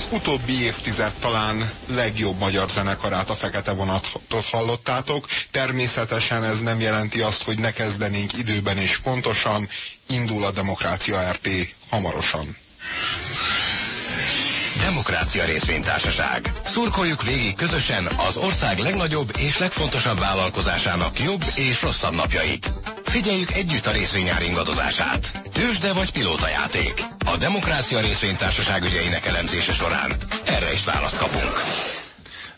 Az utóbbi évtized talán legjobb magyar zenekarát, a Fekete Vonatot hallottátok. Természetesen ez nem jelenti azt, hogy ne kezdenénk időben és pontosan. Indul a Demokrácia RP hamarosan. Demokrácia Részvénytársaság. Szurkoljuk végig közösen az ország legnagyobb és legfontosabb vállalkozásának jobb és rosszabb napjait. Figyeljük együtt a részvényár ingadozását. Tősde vagy pilótajáték. A Demokrácia Részvénytársaság ügyeinek elemzése során erre is választ kapunk.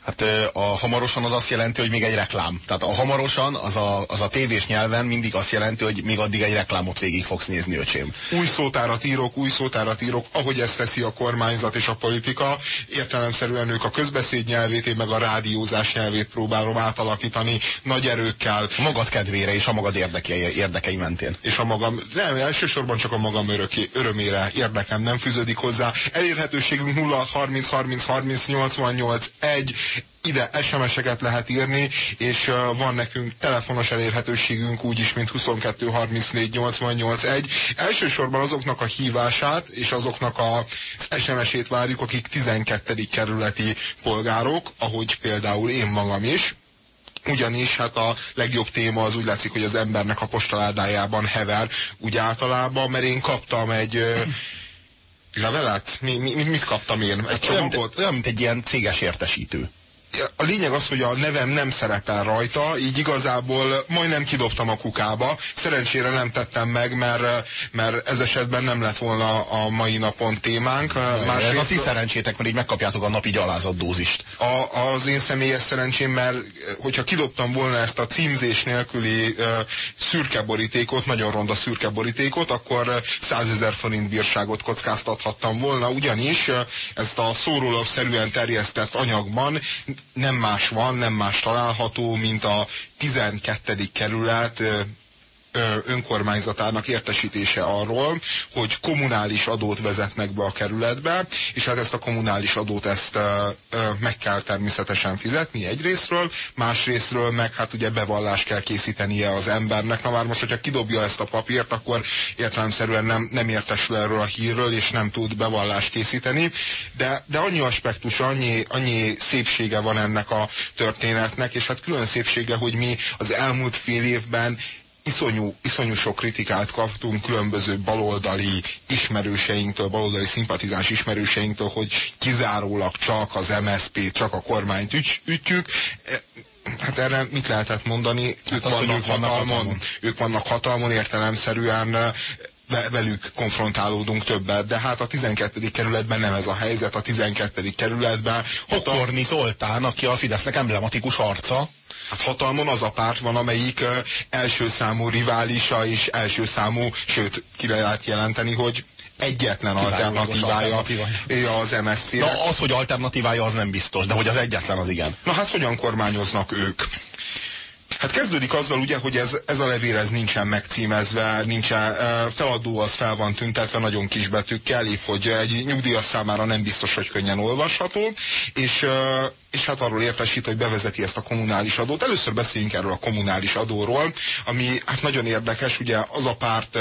Hát a hamarosan az azt jelenti, hogy még egy reklám. Tehát a hamarosan az a, az a tévés nyelven mindig azt jelenti, hogy még addig egy reklámot végig fogsz nézni, öcsém. Új szótárat írok, új szótárat írok, ahogy ezt teszi a kormányzat és a politika. Értelemszerűen ők a közbeszéd nyelvét, én meg a rádiózás nyelvét próbálom átalakítani nagy erőkkel. A magad kedvére és a magad érdekei, érdekei mentén. És a magam, nem, elsősorban csak a magam öröké, örömére érdekem nem fűződik hozzá. Elérhetőségünk 0 30 30 30 88 1 ide SMS-eket lehet írni, és van nekünk telefonos elérhetőségünk úgy is, mint 22 34 88 1. Elsősorban azoknak a hívását és azoknak az SMS-ét várjuk, akik 12. kerületi polgárok, ahogy például én magam is, ugyanis hát a legjobb téma az úgy látszik, hogy az embernek a postaládájában hever, úgy általában, mert én kaptam egy levelet? Mi, mi, mit kaptam én? Egy csomagot? Olyan, mint egy ilyen céges értesítő a lényeg az, hogy a nevem nem szerepel rajta, így igazából majdnem kidobtam a kukába. Szerencsére nem tettem meg, mert, mert ez esetben nem lett volna a mai napon témánk. Másrészt, az is szerencsétek, mert így megkapjátok a napi gyalázat dózist. A, az én személyes szerencsém, mert hogyha kidobtam volna ezt a címzés nélküli uh, szürke borítékot, nagyon ronda szürke borítékot, akkor 100 ezer forint bírságot kockáztathattam volna, ugyanis ezt a szórólapszerűen terjesztett anyagban nem más van, nem más található, mint a 12. kerület önkormányzatának értesítése arról, hogy kommunális adót vezetnek be a kerületbe, és hát ezt a kommunális adót ezt meg kell természetesen fizetni egyrésztről, másrésztről meg hát ugye bevallást kell készítenie az embernek. Na már most, hogyha kidobja ezt a papírt, akkor értelemszerűen nem, nem értesül erről a hírről, és nem tud bevallást készíteni. De, de annyi aspektus, annyi, annyi szépsége van ennek a történetnek, és hát külön szépsége, hogy mi az elmúlt fél évben iszonyú, iszonyú sok kritikát kaptunk különböző baloldali ismerőseinktől, baloldali szimpatizáns ismerőseinktől, hogy kizárólag csak az MSZP, csak a kormányt ügy, ütjük. E, hát erre mit lehetett mondani? Hát ők, az, vannak ők vannak hatalmon, hatalmon. Ők vannak hatalmon értelemszerűen e, velük konfrontálódunk többet, de hát a 12. kerületben nem ez a helyzet, a 12. kerületben... Pokorni Zoltán, aki a Fidesznek emblematikus arca, Hát hatalmon az a párt van, amelyik első számú riválisa és első számú, sőt, ki lehet jelenteni, hogy egyetlen alternatívája az MSZP. Na az, hogy alternatívája az nem biztos, de hogy az egyetlen az igen. Na hát hogyan kormányoznak ők? Hát kezdődik azzal ugye, hogy ez, ez a levél ez nincsen megcímezve, nincsen, feladó az fel van tüntetve nagyon kis betűkkel, épp hogy egy nyugdíjas számára nem biztos, hogy könnyen olvasható, és és hát arról értesít, hogy bevezeti ezt a kommunális adót. Először beszéljünk erről a kommunális adóról, ami hát nagyon érdekes, ugye az a párt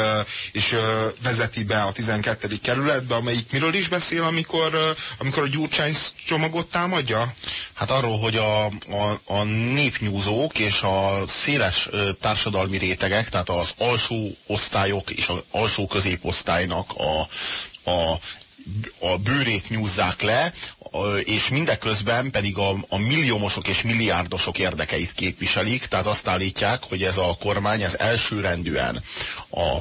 is vezeti be a 12. kerületbe, amelyik miről is beszél, amikor, amikor a Gyurcsány csomagot támadja? Hát arról, hogy a, a, a népnyúzók és a széles társadalmi rétegek, tehát az alsó osztályok és az alsó középosztálynak a, a a bőrét nyúzzák le, és mindeközben pedig a, a milliómosok és milliárdosok érdekeit képviselik, tehát azt állítják, hogy ez a kormány ez elsőrendűen a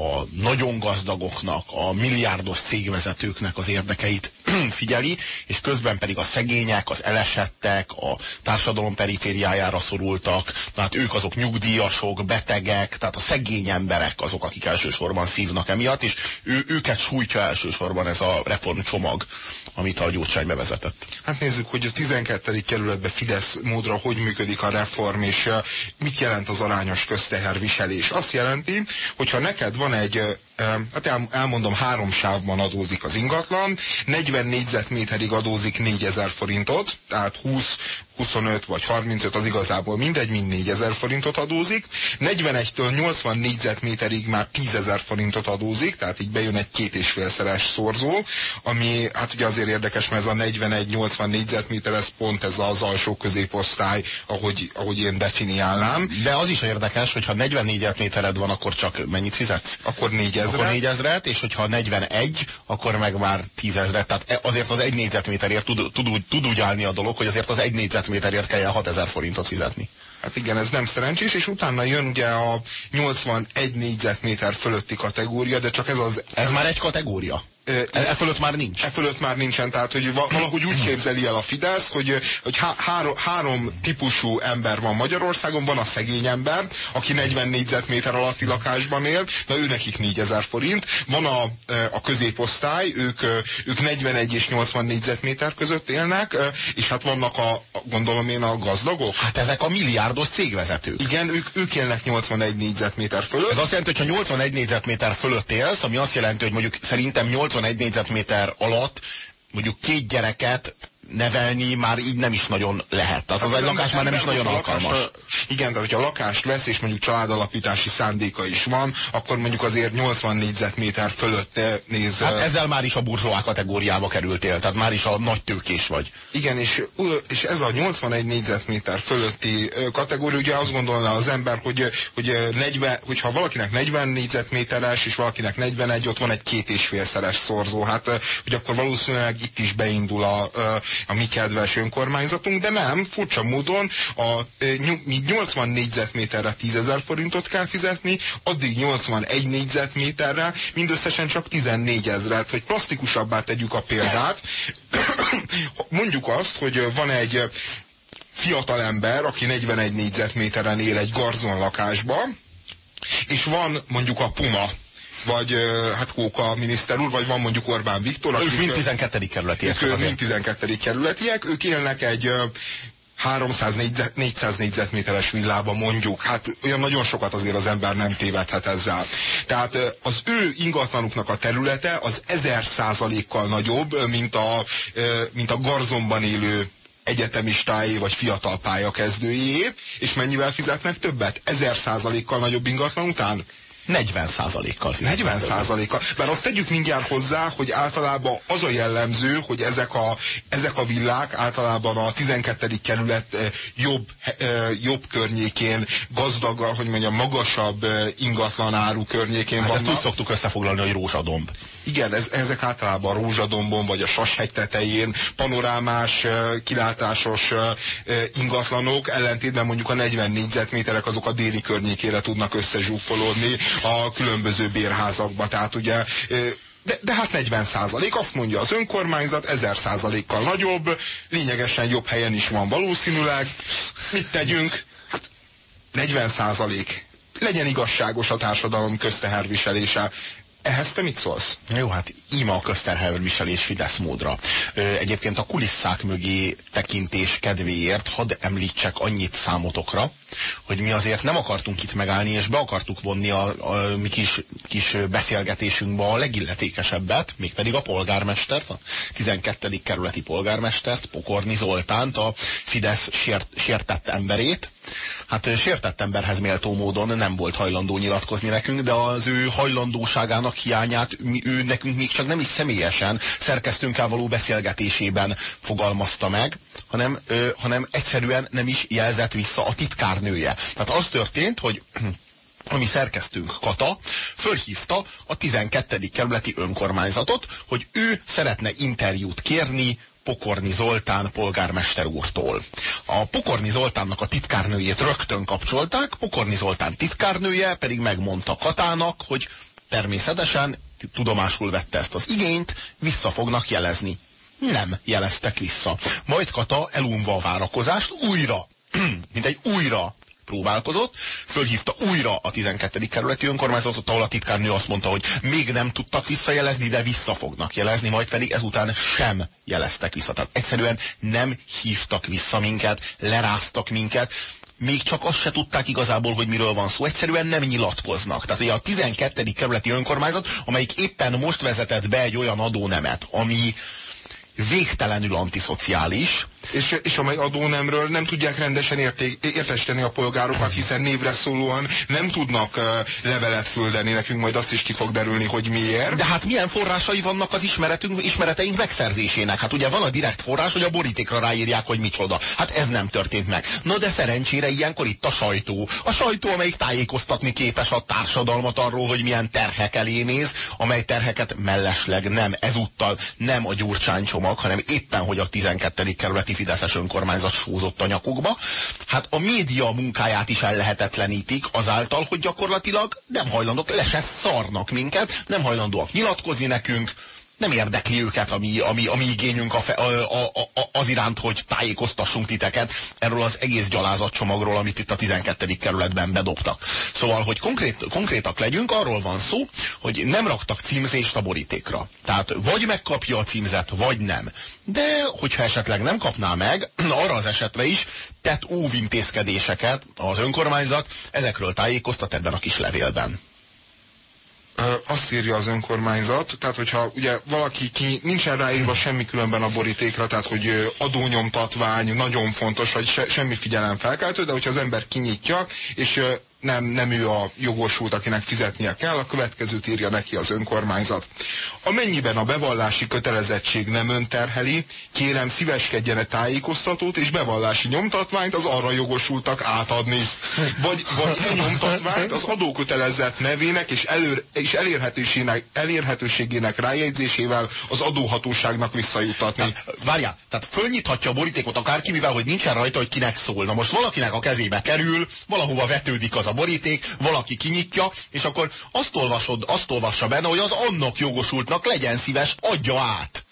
a nagyon gazdagoknak, a milliárdos cégvezetőknek az érdekeit figyeli, és közben pedig a szegények, az elesettek, a társadalom perifériájára szorultak, tehát ők azok nyugdíjasok, betegek, tehát a szegény emberek azok, akik elsősorban szívnak emiatt, és ő, őket sújtja elsősorban ez a reformcsomag, amit a Gyurcsány bevezetett. Hát nézzük, hogy a 12. kerületben Fidesz módra hogy működik a reform, és mit jelent az arányos közteherviselés. Azt jelenti, hogyha neked van egy hát elmondom, három sávban adózik az ingatlan, 40 négyzetméterig adózik 4000 forintot, tehát 20 25 vagy 35, az igazából mindegy, mind 4000 forintot adózik. 41-től 80 négyzetméterig már 10 ezer forintot adózik, tehát így bejön egy két és félszeres szorzó, ami hát ugye azért érdekes, mert ez a 41-80 négyzetméter, ez pont ez az alsó középosztály, ahogy, ahogy én definiálnám. De az is érdekes, hogy ha 40 négyzetmétered van, akkor csak mennyit fizetsz? Akkor 4000. Akkor 4000 és hogyha 41, akkor meg már 10 ezeret. Tehát e- azért az egy négyzetméterért tud, tud, tud úgy állni a dolog, hogy azért az egy négyzetméterért kell 6000 forintot fizetni. Hát igen, ez nem szerencsés, és utána jön ugye a 81 négyzetméter fölötti kategória, de csak ez az... Ez már egy kategória? E, e fölött már nincs? E fölött már nincsen, tehát hogy valahogy úgy képzeli el a Fidesz, hogy, hogy há három, három típusú ember van Magyarországon, van a szegény ember, aki 40 négyzetméter alatti lakásban él, na ő nekik 4000 forint, van a, a középosztály, ők, ők 41 és 80 négyzetméter között élnek, és hát vannak a, gondolom én a gazdagok. Hát ezek a milliárdos cégvezetők. Igen, ők, ők élnek 81 négyzetméter fölött. Ez azt jelenti, hogy ha 81 négyzetméter fölött élsz, ami azt jelenti, hogy mondjuk szerintem 80 21 négyzetméter alatt mondjuk két gyereket nevelni már így nem is nagyon lehet. Tehát az, az egy lakás már nem is nagyon alkalmas. Lakás, igen, tehát hogyha lakást vesz, és mondjuk családalapítási szándéka is van, akkor mondjuk azért 80 négyzetméter fölött néz. Hát ezzel már is a burzsóá kategóriába kerültél, tehát már is a nagy tőkés vagy. Igen, és, és ez a 81 négyzetméter fölötti kategória, ugye azt gondolná az ember, hogy, hogy 40, hogyha valakinek 40 négyzetméteres, és valakinek 41, ott van egy két és félszeres szorzó, hát hogy akkor valószínűleg itt is beindul a, a mi kedves önkormányzatunk, de nem, furcsa módon a, 80 négyzetméterre 10 ezer forintot kell fizetni, addig 81 négyzetméterre mindösszesen csak 14 ezeret, hogy plastikusabbá tegyük a példát. Mondjuk azt, hogy van egy fiatal ember, aki 41 négyzetméteren él egy garzon lakásba, és van mondjuk a Puma vagy hát Kóka miniszter úr, vagy van mondjuk Orbán Viktor. Ők mind 12. kerületiek. Ők mind 12. kerületiek, ők élnek egy 300 négyzet, 400 négyzetméteres villában mondjuk, hát olyan nagyon sokat azért az ember nem tévedhet ezzel. Tehát az ő ingatlanuknak a területe az ezer százalékkal nagyobb, mint a, mint a garzomban élő egyetemistáé vagy fiatal pályakezdőjé, és mennyivel fizetnek többet? Ezer százalékkal nagyobb ingatlan után? 40 százalékkal 40 százalékkal. Mert azt tegyük mindjárt hozzá, hogy általában az a jellemző, hogy ezek a, ezek a villák általában a 12. kerület jobb, jobb környékén, gazdaggal, hogy mondjam, magasabb ingatlanáru környékén hát vannak. Ezt úgy szoktuk összefoglalni, hogy rózsadomb. Igen, ez, ezek általában a Rózsadombon vagy a Sashegy tetején panorámás, kilátásos ingatlanok, ellentétben mondjuk a 40 négyzetméterek azok a déli környékére tudnak összezsúfolódni a különböző bérházakba. Tehát ugye de, de hát 40 százalék, azt mondja az önkormányzat, 1000 százalékkal nagyobb, lényegesen jobb helyen is van valószínűleg. Mit tegyünk? Hát 40 százalék. Legyen igazságos a társadalom közteherviselése. Ehhez te mit szólsz? Jó, hát ima a közterhelőviselés Fidesz módra. Egyébként a kulisszák mögé tekintés kedvéért hadd említsek annyit számotokra, hogy mi azért nem akartunk itt megállni, és be akartuk vonni a, a mi kis, kis beszélgetésünkbe a legilletékesebbet, mégpedig a polgármestert, a 12. kerületi polgármestert, Pokorni Zoltánt, a Fidesz sért, sértett emberét, hát sértett emberhez méltó módon nem volt hajlandó nyilatkozni nekünk, de az ő hajlandóságának hiányát ő nekünk még csak nem is személyesen szerkesztőnkkel való beszélgetésében fogalmazta meg, hanem, ö, hanem egyszerűen nem is jelzett vissza a titkárnője. Tehát az történt, hogy a mi szerkesztőnk Kata fölhívta a 12. kerületi önkormányzatot, hogy ő szeretne interjút kérni Pokorni Zoltán polgármester úrtól. A Pokorni Zoltánnak a titkárnőjét rögtön kapcsolták, Pokorni Zoltán titkárnője pedig megmondta Katának, hogy természetesen tudomásul vette ezt az igényt, vissza fognak jelezni. Nem jeleztek vissza. Majd Kata elunva a várakozást újra, mint egy újra próbálkozott, fölhívta újra a 12. kerületi önkormányzatot, ahol a titkárnő azt mondta, hogy még nem tudtak visszajelezni, de vissza fognak jelezni, majd pedig ezután sem jeleztek vissza. Tehát egyszerűen nem hívtak vissza minket, leráztak minket, még csak azt se tudták igazából, hogy miről van szó. Egyszerűen nem nyilatkoznak. Tehát ugye a 12. kerületi önkormányzat, amelyik éppen most vezetett be egy olyan adónemet, ami végtelenül antiszociális, És, és amely adónemről nem tudják rendesen érték, értesíteni a polgárokat, hiszen névre szólóan nem tudnak uh, levelet küldeni, nekünk majd azt is ki fog derülni, hogy miért. De hát milyen forrásai vannak az ismeretünk, ismereteink megszerzésének? Hát ugye van a direkt forrás, hogy a borítékra ráírják, hogy micsoda. Hát ez nem történt meg. Na de szerencsére ilyenkor itt a sajtó. A sajtó, amelyik tájékoztatni képes a társadalmat arról, hogy milyen terhek elé néz, amely terheket mellesleg nem ezúttal nem a gyurcsány csomag, hanem éppen, hogy a 12. kerületi Fideszes önkormányzat sózott a nyakukba. Hát a média munkáját is ellehetetlenítik azáltal, hogy gyakorlatilag nem hajlandók, le se szarnak minket, nem hajlandóak nyilatkozni nekünk, nem érdekli őket a mi, a mi, a mi igényünk a fe, a, a, a, az iránt, hogy tájékoztassunk titeket erről az egész gyalázatcsomagról, amit itt a 12. kerületben bedobtak. Szóval, hogy konkrét, konkrétak legyünk, arról van szó, hogy nem raktak címzést a borítékra. Tehát vagy megkapja a címzet, vagy nem. De, hogyha esetleg nem kapná meg, arra az esetre is tett óvintézkedéseket az önkormányzat, ezekről tájékoztat ebben a kis levélben azt írja az önkormányzat, tehát hogyha ugye valaki ki, nincsen ráírva semmi különben a borítékra, tehát hogy adónyomtatvány nagyon fontos, vagy se, semmi figyelem felkeltő, de hogyha az ember kinyitja, és nem, nem ő a jogosult, akinek fizetnie kell, a következőt írja neki az önkormányzat. Amennyiben a bevallási kötelezettség nem önterheli, kérem szíveskedjen -e tájékoztatót és bevallási nyomtatványt az arra jogosultak átadni. Vagy, vagy e nyomtatványt az adókötelezett nevének és, előr, és elérhetőségének, elérhetőségének rájegyzésével az adóhatóságnak visszajutatni. Várjál, tehát fölnyithatja a borítékot akárki, mivel hogy nincsen rajta, hogy kinek szól. Na most valakinek a kezébe kerül, valahova vetődik az a boríték, valaki kinyitja, és akkor azt, olvasod, azt olvassa benne, hogy az annak jogosultnak legyen szíves, adja át.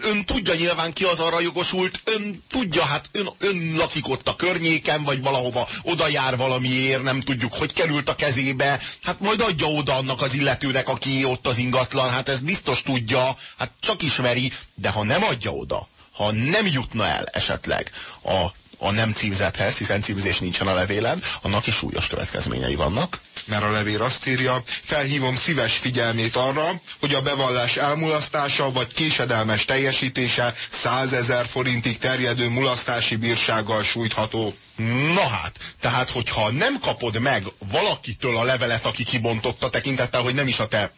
Ön tudja nyilván ki az arra jogosult, ön tudja, hát ön, ön lakik ott a környéken, vagy valahova oda jár valamiért, nem tudjuk, hogy került a kezébe, hát majd adja oda annak az illetőnek, aki ott az ingatlan, hát ez biztos tudja, hát csak ismeri, de ha nem adja oda, ha nem jutna el esetleg a a nem címzethez, hiszen címzés nincsen a levélen, annak is súlyos következményei vannak. Mert a levél azt írja, felhívom szíves figyelmét arra, hogy a bevallás elmulasztása vagy késedelmes teljesítése 100 ezer forintig terjedő mulasztási bírsággal sújtható. Na hát, tehát hogyha nem kapod meg valakitől a levelet, aki kibontotta tekintettel, hogy nem is a te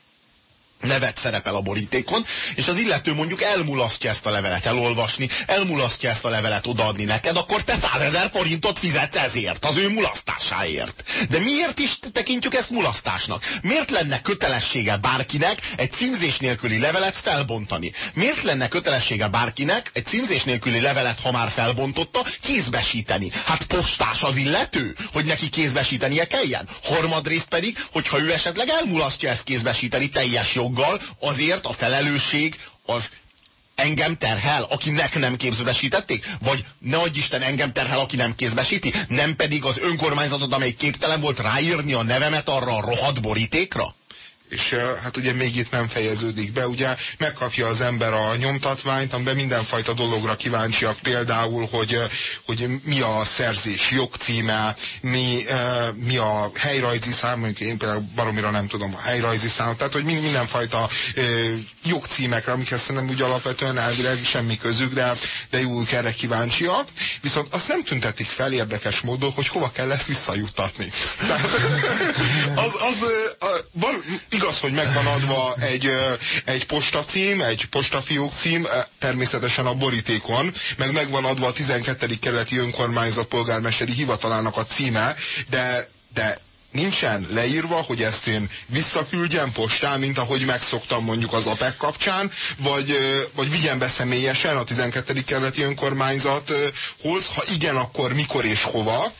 nevet szerepel a borítékon, és az illető mondjuk elmulasztja ezt a levelet elolvasni, elmulasztja ezt a levelet odaadni neked, akkor te százezer forintot fizetsz ezért, az ő mulasztásáért. De miért is tekintjük ezt mulasztásnak? Miért lenne kötelessége bárkinek egy címzés nélküli levelet felbontani? Miért lenne kötelessége bárkinek egy címzés nélküli levelet, ha már felbontotta, kézbesíteni? Hát postás az illető, hogy neki kézbesítenie kelljen. Harmadrészt pedig, hogyha ő esetleg elmulasztja ezt kézbesíteni teljes jog joggal, azért a felelősség az engem terhel, akinek nem képzbesítették? Vagy ne adj Isten, engem terhel, aki nem kézbesíti? Nem pedig az önkormányzatot, amely képtelen volt ráírni a nevemet arra a rohadt borítékra? És hát ugye még itt nem fejeződik be, ugye megkapja az ember a nyomtatványt, amiben mindenfajta dologra kíváncsiak, például, hogy, hogy mi a szerzés jogcíme, mi, mi a helyrajzi szám, mondjuk én például baromira nem tudom a helyrajzi számot, tehát hogy mindenfajta jogcímekre, amikhez szerintem úgy alapvetően elvileg semmi közük, de, de jó, erre kíváncsiak, viszont azt nem tüntetik fel érdekes módon, hogy hova kell ezt visszajuttatni. Tehát, az, az, van, igaz, hogy megvan adva egy, egy postacím, egy postafiók cím, természetesen a borítékon, meg megvan adva a 12. kerületi önkormányzat polgármesteri hivatalának a címe, de, de nincsen leírva, hogy ezt én visszaküldjem postán, mint ahogy megszoktam mondjuk az APEC kapcsán, vagy, vagy vigyen be személyesen a 12. kerületi önkormányzathoz, ha igen, akkor mikor és hova,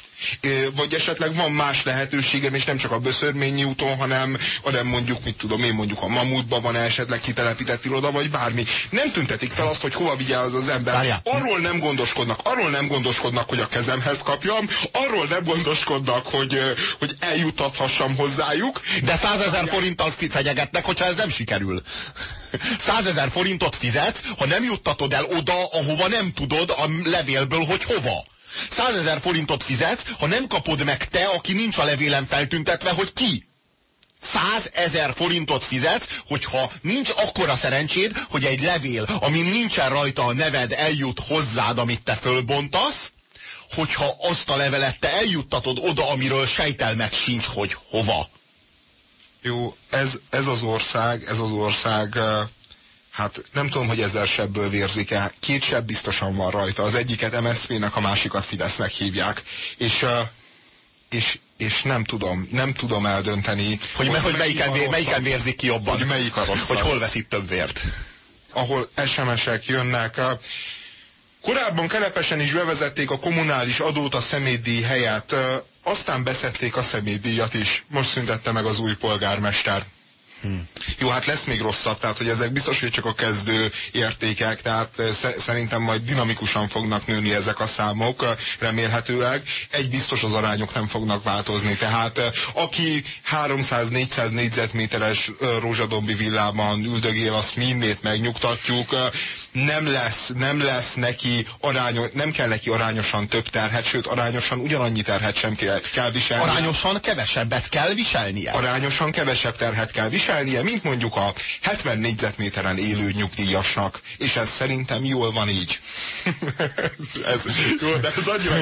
vagy esetleg van más lehetőségem, és nem csak a Böszörményi úton, hanem, hanem mondjuk, mit tudom én, mondjuk a Mamutban van -e esetleg kitelepített iroda, vagy bármi. Nem tüntetik fel azt, hogy hova vigye az az ember. Várjál. Arról nem gondoskodnak, arról nem gondoskodnak, hogy a kezemhez kapjam, arról nem gondoskodnak, hogy, hogy eljutathassam hozzájuk. De százezer forinttal fegyegetnek, hogyha ez nem sikerül. Százezer forintot fizetsz, ha nem juttatod el oda, ahova nem tudod a levélből, hogy hova. Százezer forintot fizetsz, ha nem kapod meg te, aki nincs a levélem feltüntetve, hogy ki. 100 ezer forintot fizetsz, hogyha nincs akkora szerencséd, hogy egy levél, ami nincsen rajta a neved, eljut hozzád, amit te fölbontasz, hogyha azt a levelet te eljuttatod oda, amiről sejtelmet sincs, hogy hova. Jó, ez, ez az ország, ez az ország, hát nem tudom, hogy ezer sebből vérzik-e. Két sebb biztosan van rajta. Az egyiket MSZP-nek, a másikat Fidesznek hívják. És, és, és nem tudom, nem tudom eldönteni. Hogy, hogy, hogy melyiken, vér, melyiken vérzik ki jobban. Hogy melyik a rosszabb. Hogy hol veszít több vért. Ahol SMS-ek jönnek. Korábban kelepesen is bevezették a kommunális adót a személydíj helyett. Aztán beszették a személydíjat is. Most szüntette meg az új polgármester. Hmm. Jó, hát lesz még rosszabb, tehát hogy ezek biztos, hogy csak a kezdő értékek, tehát szerintem majd dinamikusan fognak nőni ezek a számok, remélhetőleg. Egy biztos az arányok nem fognak változni, tehát aki 300-400 négyzetméteres rózsadombi villában üldögél, azt mindét megnyugtatjuk, nem lesz, nem lesz neki arányos, nem kell neki arányosan több terhet, sőt arányosan ugyanannyi terhet sem kell, kell viselni. Arányosan kevesebbet kell viselnie. Arányosan kevesebb terhet kell viselnie, mint mondjuk a 70 négyzetméteren élő nyugdíjasnak. És ez szerintem jól van így. ez, jó, de ez annyira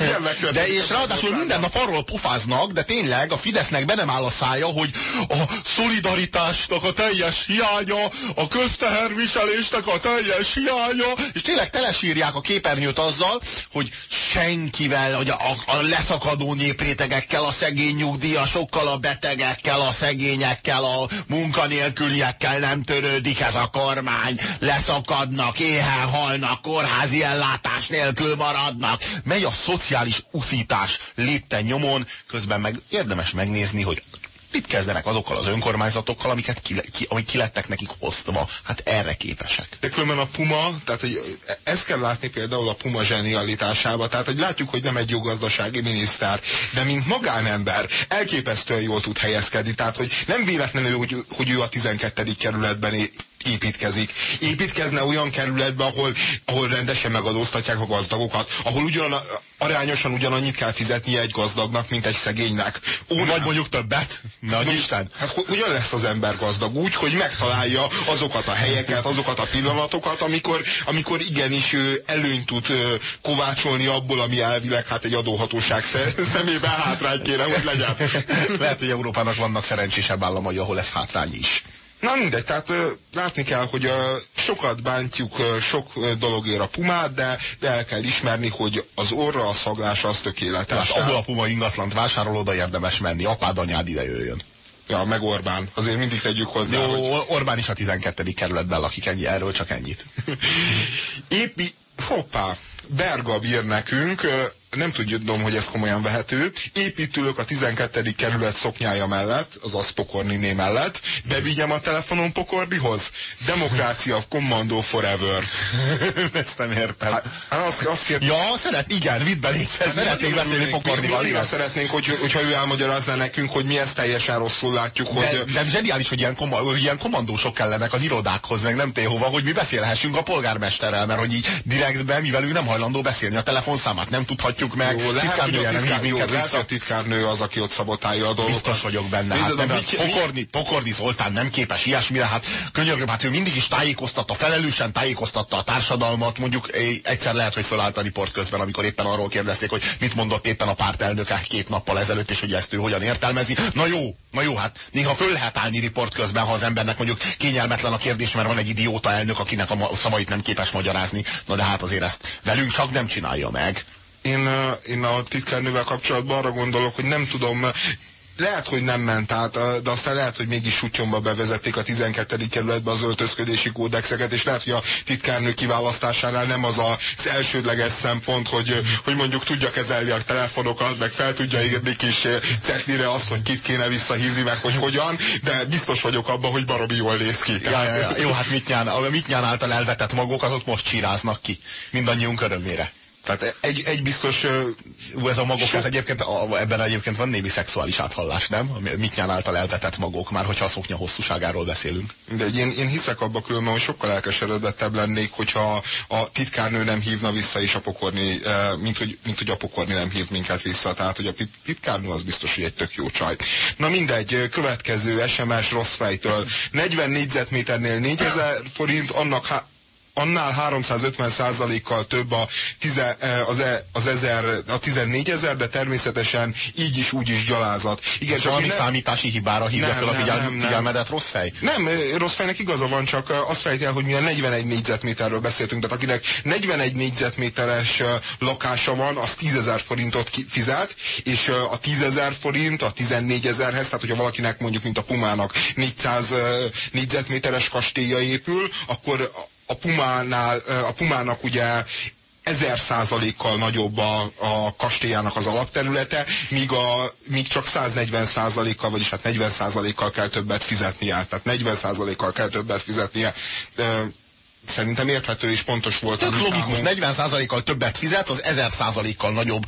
ilyen De és ráadásul minden nap arról pofáznak, de tényleg a Fidesznek be nem áll a szája, hogy a szolidaritásnak a teljes hiánya, a közteherviselésnek a teljes hiánya, és tényleg telesírják a képernyőt azzal, hogy senkivel, hogy a, a, leszakadó néprétegekkel, a szegény nyugdíjasokkal, a betegekkel, a szegényekkel, a munkanélküliekkel nem törődik ez a kormány, leszakadnak, éhen halnak, kórházi ellátás nélkül maradnak. Megy a szociális uszítás lépten nyomon, közben meg érdemes megnézni, hogy mit kezdenek azokkal az önkormányzatokkal, amiket ki, ki, amik kilettek nekik osztva? Hát erre képesek. De különben a Puma, tehát hogy ezt kell látni például a Puma zsenialitásába, tehát hogy látjuk, hogy nem egy jó miniszter, de mint magánember elképesztően jól tud helyezkedni, tehát hogy nem véletlenül, hogy, hogy ő a 12. kerületben építkezik. Építkezne olyan kerületbe, ahol, ahol rendesen megadóztatják a gazdagokat, ahol ugyan, arányosan ugyanannyit kell fizetnie egy gazdagnak, mint egy szegénynek. Ó, Vagy mondjuk többet? Nagy Isten! Hát hogyan lesz az ember gazdag? Úgy, hogy megtalálja azokat a helyeket, azokat a pillanatokat, amikor, amikor igenis ő előnyt tud kovácsolni abból, ami elvileg hát egy adóhatóság szemében hátrány kéne, hogy legyen. Lehet, hogy Európának vannak szerencsésebb államai, ahol ez hátrány is. Na mindegy, tehát látni kell, hogy sokat bántjuk sok dologért a pumát, de, de el kell ismerni, hogy az orra, a szaglása az tökéletes. Tehát ahol a puma ingatlant vásárol, oda érdemes menni. Apád, anyád ide jöjjön. Ja, meg Orbán. Azért mindig tegyük hozzá, Jó, hogy... Orbán is a 12. kerületben lakik, ennyi, erről csak ennyit. Épi, hoppá, Berga bír nekünk, nem tudom, hogy ez komolyan vehető. Építülök a 12. kerület szoknyája mellett, azaz Pokorniné mellett, bevigyem a telefonon Pokornihoz. Demokrácia, kommandó forever. Ezt nem értem. Hát, hát azt, azt kér... Ja, szeret, igen, vidd be légy, hát, szeretnénk beszélni Pokornival. Igen, szeretnénk, hogy, hogyha ő elmagyarázna nekünk, hogy mi ezt teljesen rosszul látjuk. Hogy... De, de zseniális, hogy ilyen, koma, hogy ilyen kommandósok kellenek az irodákhoz, meg nem téhova, hogy mi beszélhessünk a polgármesterrel, mert hogy így direktben, mivel ő nem hajlandó beszélni a telefonszámát, nem tudhatjuk hallgatjuk meg. Jó, lehet, hogy a, titkár, jó, lehet, a titkárnő az, aki ott szabotálja a dolgokat. Biztos vagyok benne. Hát nem, mit, pokorni, pokorni Zoltán nem képes ilyesmire. Hát könyörgöm, hát ő mindig is tájékoztatta, felelősen tájékoztatta a társadalmat. Mondjuk egyszer lehet, hogy fölállt a riport közben, amikor éppen arról kérdezték, hogy mit mondott éppen a pártelnöke két nappal ezelőtt, és hogy ezt ő hogyan értelmezi. Na jó, na jó, hát néha föl lehet állni riport közben, ha az embernek mondjuk kényelmetlen a kérdés, mert van egy idióta elnök, akinek a szavait nem képes magyarázni. Na de hát azért ezt velünk csak nem csinálja meg én, én a titkárnővel kapcsolatban arra gondolok, hogy nem tudom, lehet, hogy nem ment át, de aztán lehet, hogy mégis sutyomba bevezették a 12. kerületbe az öltözködési kódexeket, és lehet, hogy a titkárnő kiválasztásánál nem az az elsődleges szempont, hogy, hogy mondjuk tudja kezelni a telefonokat, meg fel tudja írni kis cetlire azt, hogy kit kéne visszahívni, meg hogy hogyan, de biztos vagyok abban, hogy baromi jól néz ki. Ja, ja, ja. Jó, hát Mitnyán, a Mitnyán által elvetett magok azok most csíráznak ki, mindannyiunk örömére. Tehát egy, egy biztos... Ú, ez a magok, ez egyébként, ebben egyébként van némi szexuális áthallás, nem? Mitnyán által elvetett magok, már hogyha a szoknya hosszúságáról beszélünk. De én, én hiszek abba különben, hogy sokkal elkeseredettebb lennék, hogyha a titkárnő nem hívna vissza, és a pokorni, mint hogy, mint hogy a pokorni nem hív minket vissza. Tehát, hogy a titkárnő az biztos, hogy egy tök jó csaj. Na mindegy, következő SMS rossz fejtől. 40 négyzetméternél 4000 forint, annak annál 350 százalékkal több a, tize, e, az, e, az ezer, a 14 ezer, de természetesen így is, úgy is gyalázat. Igen, csak valami ne... számítási hibára hívja nem, fel a figyel, nem, nem, figyelmedet, rossz fej? Nem, rossz fejnek igaza van, csak azt fejt el, hogy mi a 41 négyzetméterről beszéltünk, tehát akinek 41 négyzetméteres lakása van, az 10 ezer forintot fizet, és a 10 ezer forint a 14 ezerhez, tehát hogyha valakinek mondjuk, mint a Pumának 400 négyzetméteres kastélya épül, akkor a Pumánál, a Pumának ugye ezer százalékkal nagyobb a, a kastélyának az alapterülete, míg, a, míg csak 140 százalékkal, vagyis hát 40 százalékkal kell többet fizetnie. Tehát 40 százalékkal kell többet fizetnie. De szerintem érthető és pontos volt. Tök logikus, 40 százalékkal többet fizet az 1000 százalékkal nagyobb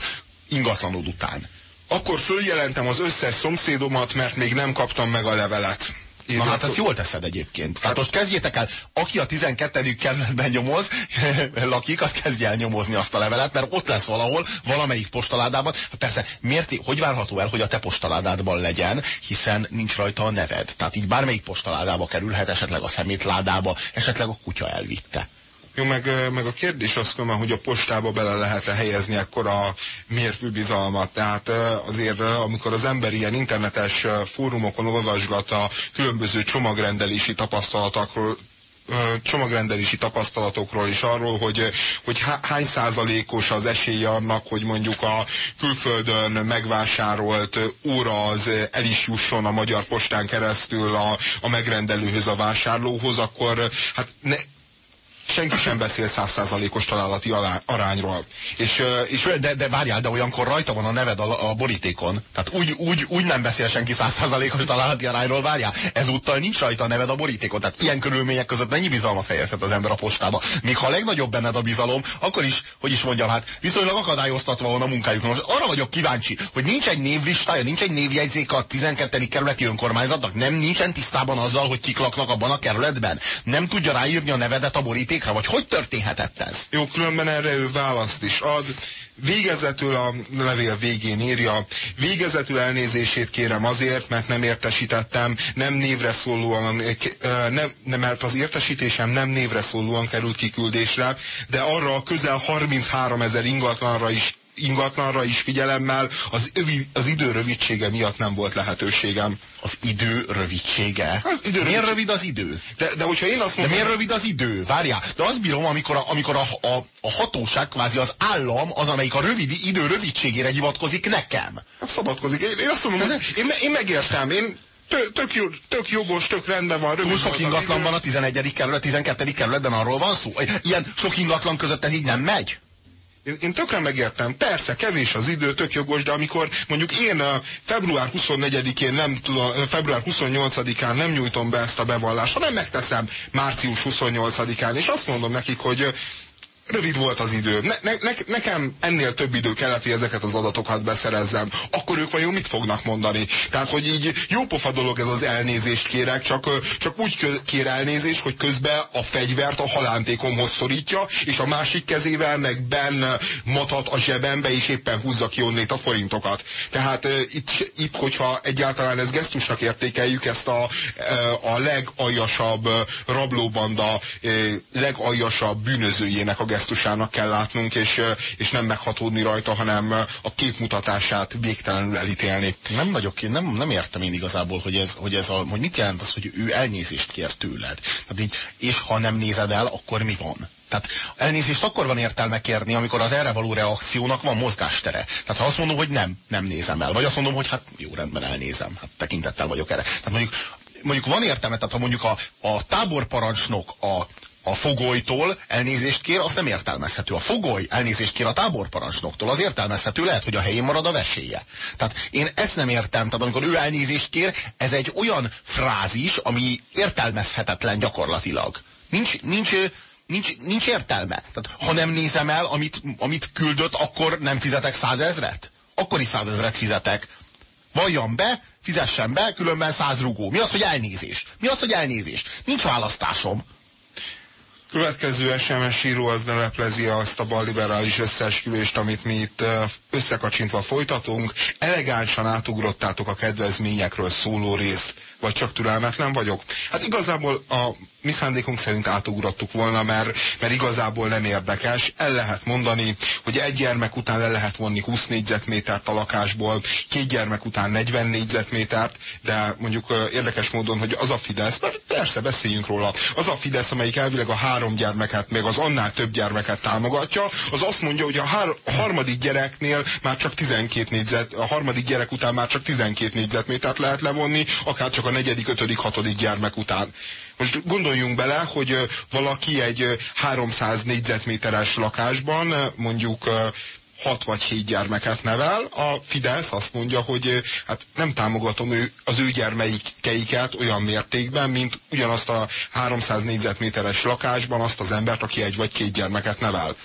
ingatlanod után. Akkor följelentem az összes szomszédomat, mert még nem kaptam meg a levelet. Na hát ezt jól teszed egyébként. Tehát most kezdjétek el, aki a 12. kerületben nyomoz, lakik, az kezdje el nyomozni azt a levelet, mert ott lesz valahol, valamelyik postaládában. Hát persze, miért, hogy várható el, hogy a te postaládádban legyen, hiszen nincs rajta a neved. Tehát így bármelyik postaládába kerülhet, esetleg a szemétládába, esetleg a kutya elvitte. Jó, meg, meg a kérdés az, hogy a postába bele lehet-e helyezni ekkor a mérfű bizalmat. Tehát azért, amikor az ember ilyen internetes fórumokon olvasgat a különböző csomagrendelési tapasztalatokról, csomagrendelési tapasztalatokról is arról, hogy, hogy hány százalékos az esélye annak, hogy mondjuk a külföldön megvásárolt óra az el is jusson a Magyar Postán keresztül a, a megrendelőhöz, a vásárlóhoz, akkor hát ne, senki sem beszél százszázalékos találati arányról. És, és de, de várjál, de olyankor rajta van a neved a, a borítékon. Tehát úgy, úgy, úgy nem beszél senki százszázalékos találati arányról, várjál. Ezúttal nincs rajta a neved a borítékon. Tehát ilyen körülmények között mennyi bizalmat helyezhet az ember a postába. Még ha a legnagyobb benned a bizalom, akkor is, hogy is mondjam, hát viszonylag akadályoztatva van a munkájuk. Most arra vagyok kíváncsi, hogy nincs egy névlistája, nincs egy névjegyzék a 12. kerületi önkormányzatnak, nem nincsen tisztában azzal, hogy kik laknak abban a kerületben. Nem tudja ráírni a nevedet a boríték borítékra, vagy hogy történhetett ez? Jó, különben erre ő választ is ad. Végezetül a levél végén írja, végezetül elnézését kérem azért, mert nem értesítettem, nem névre szólóan, nem, nem, mert az értesítésem nem névre szólóan került kiküldésre, de arra a közel 33 ezer ingatlanra is ingatlanra is figyelemmel, az, övi, az idő rövidsége miatt nem volt lehetőségem. Az idő rövidsége? Az idő rövid... Miért rövid az idő? De, de hogyha én azt mondom... De miért rövid az idő? Várjál, de azt bírom, amikor a, amikor a, a, a hatóság, kvázi az állam, az, amelyik a rövid, idő rövidségére hivatkozik nekem. Hát szabadkozik. Én, én azt mondom, hogy én, én megértem, én tök, jó, tök jogos, tök rendben van. Túl sok ingatlan van a 11. kerület, 12. kerületben, arról van szó? Ilyen sok ingatlan között ez így nem megy? Én, én tökre megértem, persze, kevés az idő, tök jogos, de amikor mondjuk én február 24-én nem tudom, február 28-án nem nyújtom be ezt a bevallást, hanem megteszem március 28-án, és azt mondom nekik, hogy rövid volt az idő. Ne, ne, ne, nekem ennél több idő kellett, hogy ezeket az adatokat beszerezzem. Akkor ők vajon mit fognak mondani? Tehát, hogy így jó pofa dolog ez az elnézést kérek, csak, csak úgy kér elnézést, hogy közben a fegyvert a halántékomhoz szorítja, és a másik kezével meg ben matat a zsebembe, és éppen húzza ki onnét a forintokat. Tehát itt, itt, hogyha egyáltalán ez gesztusnak értékeljük, ezt a, a legaljasabb rablóbanda, legaljasabb bűnözőjének a gesztusának kell látnunk, és, és nem meghatódni rajta, hanem a képmutatását végtelenül elítélni. Nem vagyok én, nem, nem értem én igazából, hogy, ez, hogy, ez a, hogy mit jelent az, hogy ő elnézést kér tőled. Tehát így, és ha nem nézed el, akkor mi van? Tehát elnézést akkor van értelme kérni, amikor az erre való reakciónak van mozgástere. Tehát ha azt mondom, hogy nem, nem nézem el, vagy azt mondom, hogy hát jó, rendben elnézem, hát tekintettel vagyok erre. Tehát mondjuk, mondjuk van értelme, tehát ha mondjuk a, a táborparancsnok a, a fogolytól elnézést kér, az nem értelmezhető. A fogoly elnézést kér a táborparancsnoktól, az értelmezhető, lehet, hogy a helyén marad a veséje. Tehát én ezt nem értem, tehát amikor ő elnézést kér, ez egy olyan frázis, ami értelmezhetetlen gyakorlatilag. Nincs, nincs, nincs, nincs értelme. Tehát, ha nem nézem el, amit, amit küldött, akkor nem fizetek százezret? Akkor is százezret fizetek. Valljam be, fizessen be, különben száz rugó. Mi az, hogy elnézés? Mi az, hogy elnézés? Nincs választásom. Következő SMS író az leleplezi azt a balliberális összeesküvést, amit mi itt összekacsintva folytatunk. Elegánsan átugrottátok a kedvezményekről szóló részt, vagy csak türelmetlen vagyok? Hát igazából a mi szándékunk szerint átugrottuk volna, mert, mert igazából nem érdekes. El lehet mondani, hogy egy gyermek után le lehet vonni 20 négyzetmétert a lakásból, két gyermek után 40 négyzetmétert, de mondjuk érdekes módon, hogy az a Fidesz, mert persze beszéljünk róla, az a Fidesz, amelyik elvileg a három gyermeket, még az annál több gyermeket támogatja, az azt mondja, hogy a, hár, a harmadik gyereknél már csak 12 négyzet, a harmadik gyerek után már csak 12 négyzetmétert lehet levonni, akár csak a negyedik, ötödik, hatodik gyermek után. Most gondoljunk bele, hogy valaki egy 300 négyzetméteres lakásban mondjuk 6 vagy 7 gyermeket nevel, a Fidesz azt mondja, hogy hát nem támogatom ő, az ő gyermekeiket olyan mértékben, mint ugyanazt a 300 négyzetméteres lakásban azt az embert, aki egy vagy két gyermeket nevel.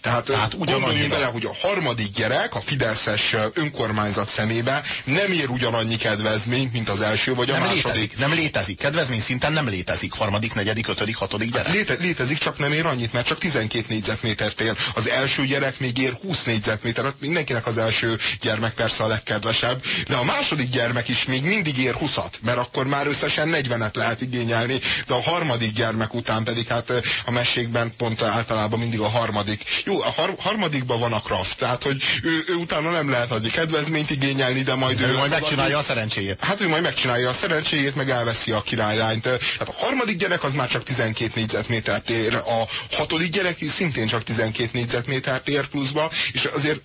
Tehát, Tehát gondoljunk bele, hogy a harmadik gyerek a Fideszes önkormányzat szemébe nem ér ugyanannyi kedvezményt, mint az első vagy a nem második. Létezik, nem létezik. Kedvezmény szinten nem létezik. Harmadik, negyedik, ötödik, hatodik gyerek. Hát léte, létezik, csak nem ér annyit, mert csak 12 négyzetmétert ér. Az első gyerek még ér 20 négyzetmétert. Hát mindenkinek az első gyermek persze a legkedvesebb, de a második gyermek is még mindig ér 20-at, mert akkor már összesen 40-et lehet igényelni, de a harmadik gyermek után pedig hát a mesékben pont általában mindig a harmadik jó, a har harmadikban van a Kraft, tehát hogy ő, ő utána nem lehet adni kedvezményt igényelni, de majd de ő... majd megcsinálja a szerencséjét. Hát ő majd megcsinálja a szerencséjét, meg elveszi a királylányt. Hát a harmadik gyerek az már csak 12 négyzetmétert ér, a hatodik gyerek szintén csak 12 négyzetmétert ér pluszba, és azért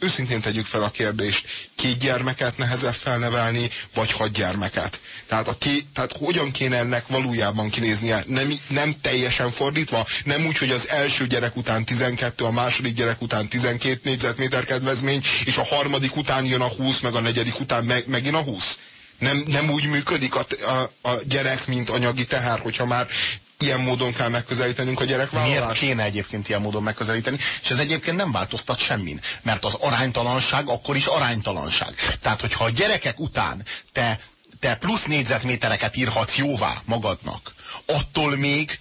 őszintén tegyük fel a kérdést, két gyermeket nehezebb felnevelni, vagy hat gyermeket. Tehát, a ké, tehát hogyan kéne ennek valójában kinéznie? Nem, nem teljesen fordítva? Nem úgy, hogy az első gyerek után 12, a második gyerek után 12 négyzetméter kedvezmény, és a harmadik után jön a 20, meg a negyedik után meg, megint a 20? Nem, nem úgy működik a, a, a gyerek, mint anyagi teher, hogyha már ilyen módon kell megközelítenünk a gyerekvállalást. Miért kéne egyébként ilyen módon megközelíteni? És ez egyébként nem változtat semmin, mert az aránytalanság akkor is aránytalanság. Tehát, hogyha a gyerekek után te, te plusz négyzetmétereket írhatsz jóvá magadnak, attól még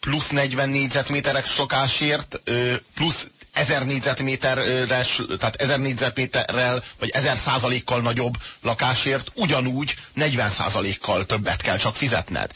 plusz 40 négyzetméteres lakásért, plusz 1000 négyzetméteres, tehát 1000 négyzetméterrel, vagy 1000 százalékkal nagyobb lakásért ugyanúgy 40 százalékkal többet kell csak fizetned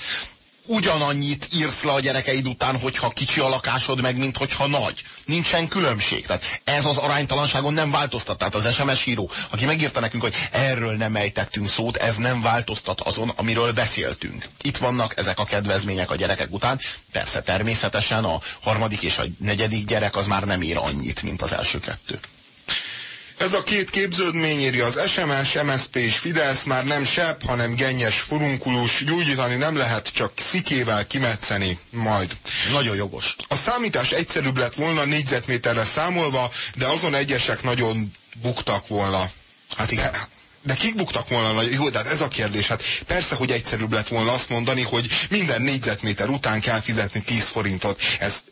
ugyanannyit írsz le a gyerekeid után, hogyha kicsi a lakásod meg, mint hogyha nagy. Nincsen különbség. Tehát ez az aránytalanságon nem változtat. Tehát az SMS író, aki megírta nekünk, hogy erről nem ejtettünk szót, ez nem változtat azon, amiről beszéltünk. Itt vannak ezek a kedvezmények a gyerekek után. Persze természetesen a harmadik és a negyedik gyerek az már nem ér annyit, mint az első kettő. Ez a két képződmény írja az SMS, MSP és Fidesz már nem sebb, hanem gennyes furunkulus, gyógyítani nem lehet, csak szikével kimetszeni majd. Nagyon jogos. A számítás egyszerűbb lett volna négyzetméterre számolva, de azon egyesek nagyon buktak volna. Hát igen. De, de kik buktak volna? Jó, de hát ez a kérdés. Hát persze, hogy egyszerűbb lett volna azt mondani, hogy minden négyzetméter után kell fizetni 10 forintot. Ez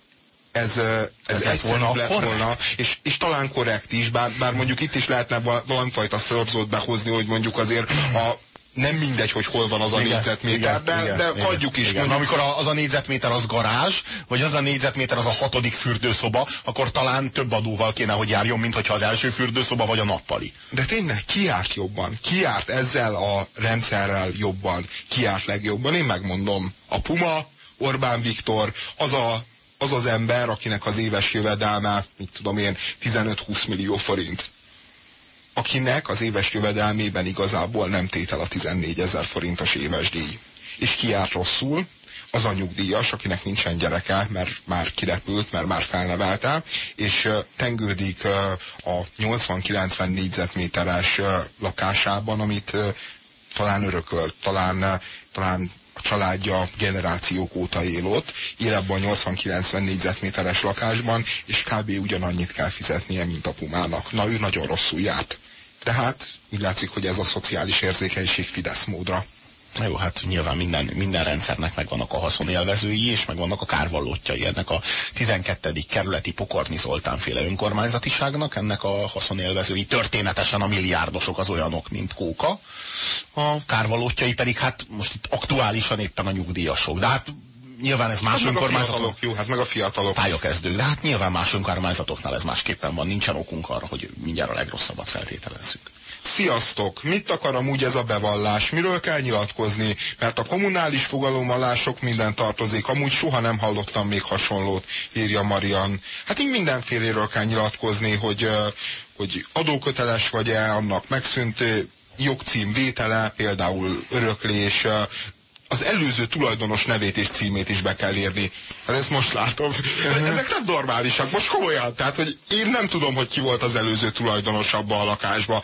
ez, ez, ez volna, lett volna és, és talán korrekt is, bár, bár mondjuk itt is lehetne valamifajta szörzót behozni, hogy mondjuk azért a nem mindegy, hogy hol van az a igen, négyzetméter, igen, de, igen, de igen, hagyjuk is. Igen. Mondjuk, amikor az a négyzetméter az garázs, vagy az a négyzetméter az a hatodik fürdőszoba, akkor talán több adóval kéne, hogy járjon, mint hogyha az első fürdőszoba vagy a nappali. De tényleg ki járt jobban? Ki járt ezzel a rendszerrel jobban? Ki járt legjobban? Én megmondom. A Puma, Orbán Viktor, az a az az ember, akinek az éves jövedelme, mit tudom én, 15-20 millió forint. Akinek az éves jövedelmében igazából nem tétel a 14 ezer forintos éves díj. És ki jár rosszul? Az a nyugdíjas, akinek nincsen gyereke, mert már kirepült, mert már felnevelte, és tengődik a 80-90 négyzetméteres lakásában, amit talán örökölt, talán, talán családja generációk óta él ott, él ebben a 80-90 négyzetméteres lakásban, és kb. ugyanannyit kell fizetnie, mint a Pumának. Na, ő nagyon rosszul járt. Tehát úgy látszik, hogy ez a szociális érzékenység Fidesz módra. Na jó, hát nyilván minden, minden rendszernek megvannak a haszonélvezői, és megvannak a kárvallótjai. Ennek a 12. kerületi Pokorni Zoltán féle önkormányzatiságnak, ennek a haszonélvezői történetesen a milliárdosok az olyanok, mint Kóka. A kárvallótjai pedig hát most itt aktuálisan éppen a nyugdíjasok. De hát nyilván ez más Hát önkormányzatok. jó, hát meg a fiatalok. Pályakezdők, de hát nyilván más önkormányzatoknál ez másképpen van. Nincsen okunk arra, hogy mindjárt a legrosszabbat feltételezzük. Sziasztok! Mit akar amúgy ez a bevallás? Miről kell nyilatkozni? Mert a kommunális fogalommalás sok minden tartozik. Amúgy soha nem hallottam még hasonlót, írja Marian. Hát így mindenféléről kell nyilatkozni, hogy, hogy adóköteles vagy-e, annak megszűnt jogcím vétele, például öröklés, az előző tulajdonos nevét és címét is be kell írni. Hát ezt most látom. Ezek nem normálisak, most komolyan. Tehát, hogy én nem tudom, hogy ki volt az előző tulajdonos abba a lakásba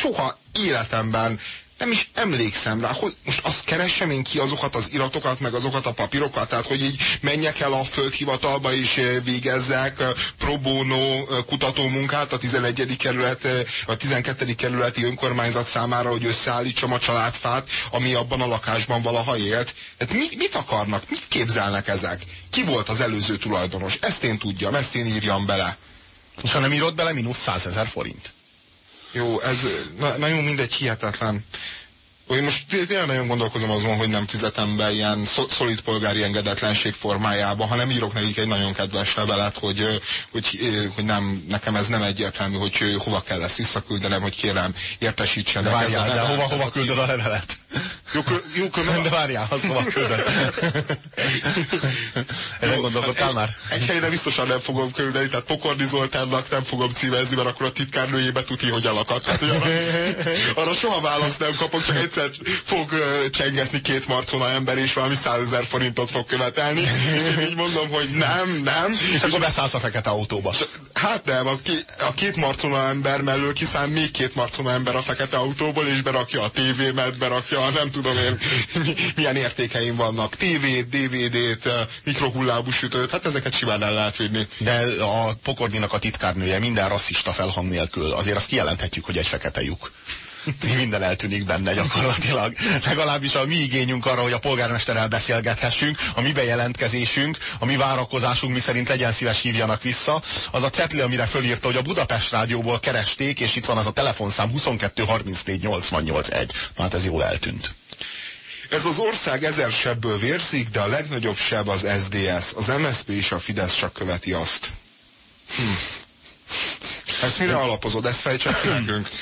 soha életemben nem is emlékszem rá, hogy most azt keresem én ki azokat az iratokat, meg azokat a papírokat, tehát hogy így menjek el a földhivatalba és eh, végezzek eh, pro bono eh, kutatómunkát a 11. kerület, a 12. kerületi önkormányzat számára, hogy összeállítsam a családfát, ami abban a lakásban valaha élt. Tehát mit, mit akarnak, mit képzelnek ezek? Ki volt az előző tulajdonos? Ezt én tudjam, ezt én írjam bele. És ha nem írod bele, mínusz 100 ezer forint. Jó, ez na, nagyon mindegy, hihetetlen. Hogy most tényleg nagyon gondolkozom azon, hogy nem fizetem be ilyen szolid polgári engedetlenség formájába, hanem írok nekik egy nagyon kedves levelet, hogy, hogy, hogy nem, nekem ez nem egyértelmű, hogy hova kell ezt visszaküldenem, hogy kérem, értesítsenek. De várjál, de hova, hova küldöd a levelet? Jó, jó, De várjál, azt hova küldöd? Ezen gondolkodtál már? Egy helyre biztosan nem fogom küldeni, tehát Pokorni Zoltánnak nem fogom címezni, mert akkor a titkárnőjébe tuti, hogy elakadt. Tehát, hogy arra, arra soha választ nem kapok, csak egyszer fog csengetni két marcona ember, és valami százezer forintot fog követelni, és én így mondom, hogy nem, nem. És akkor beszállsz a fekete autóba. Hát nem, a, a két marcona ember mellől kiszáll még két marcona ember a fekete autóból, és berakja a tévémet, berakja a nem tudom én mi- milyen értékeim vannak. Tévét, DVD-t, mikrohullámú sütőt, hát ezeket simán el lehet vinni. De a pokorninak a titkárnője minden rasszista felhang nélkül, azért azt kijelenthetjük, hogy egy fekete lyuk. Minden eltűnik benne gyakorlatilag. Legalábbis a mi igényünk arra, hogy a polgármesterrel beszélgethessünk, a mi bejelentkezésünk, a mi várakozásunk, mi szerint legyen szíves hívjanak vissza, az a cetli, amire fölírta, hogy a Budapest rádióból keresték, és itt van az a telefonszám 22 34 88 1. Na hát ez jól eltűnt. Ez az ország ezer sebből vérzik, de a legnagyobb seb az SDS. Az MSZP és a Fidesz csak követi azt. Hm. Ezt mire alapozod? Ezt fejtsek ki nekünk.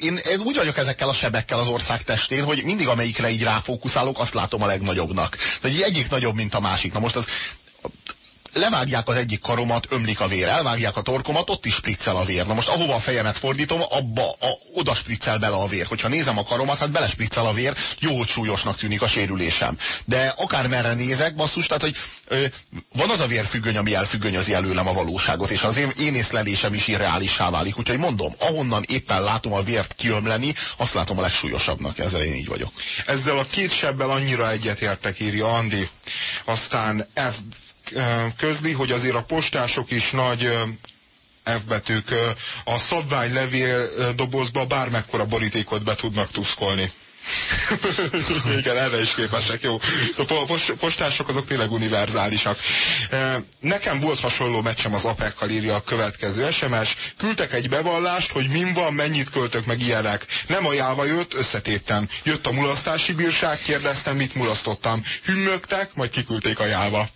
Én, én úgy vagyok ezekkel a sebekkel az ország testén, hogy mindig amelyikre így ráfókuszálok, azt látom a legnagyobbnak. Tehát egyik nagyobb, mint a másik. Na most az levágják az egyik karomat, ömlik a vér, elvágják a torkomat, ott is spriccel a vér. Na most ahova a fejemet fordítom, abba, a, oda spriccel bele a vér. Hogyha nézem a karomat, hát bele spriccel a vér, jó, súlyosnak tűnik a sérülésem. De akármerre nézek, basszus, tehát, hogy ö, van az a vérfüggöny, ami elfüggönyözi előlem a valóságot, és az én, én észlelésem is irreálissá válik. Úgyhogy mondom, ahonnan éppen látom a vért kiömleni, azt látom a legsúlyosabbnak, ezzel én így vagyok. Ezzel a két sebbel annyira egyetértek, írja Andi. Aztán ö, közli, hogy azért a postások is nagy F betűk a szabványlevél dobozba bármekkora borítékot be tudnak tuszkolni. Igen, erre is képesek, jó. A po- pos- postások azok tényleg univerzálisak. Nekem volt hasonló meccsem az APEC-kal írja a következő SMS. Küldtek egy bevallást, hogy min van, mennyit költök meg ilyenek. Nem ajánlva jött, összetéptem. Jött a mulasztási bírság, kérdeztem, mit mulasztottam. Hümmögtek, majd kiküldték ajánlva.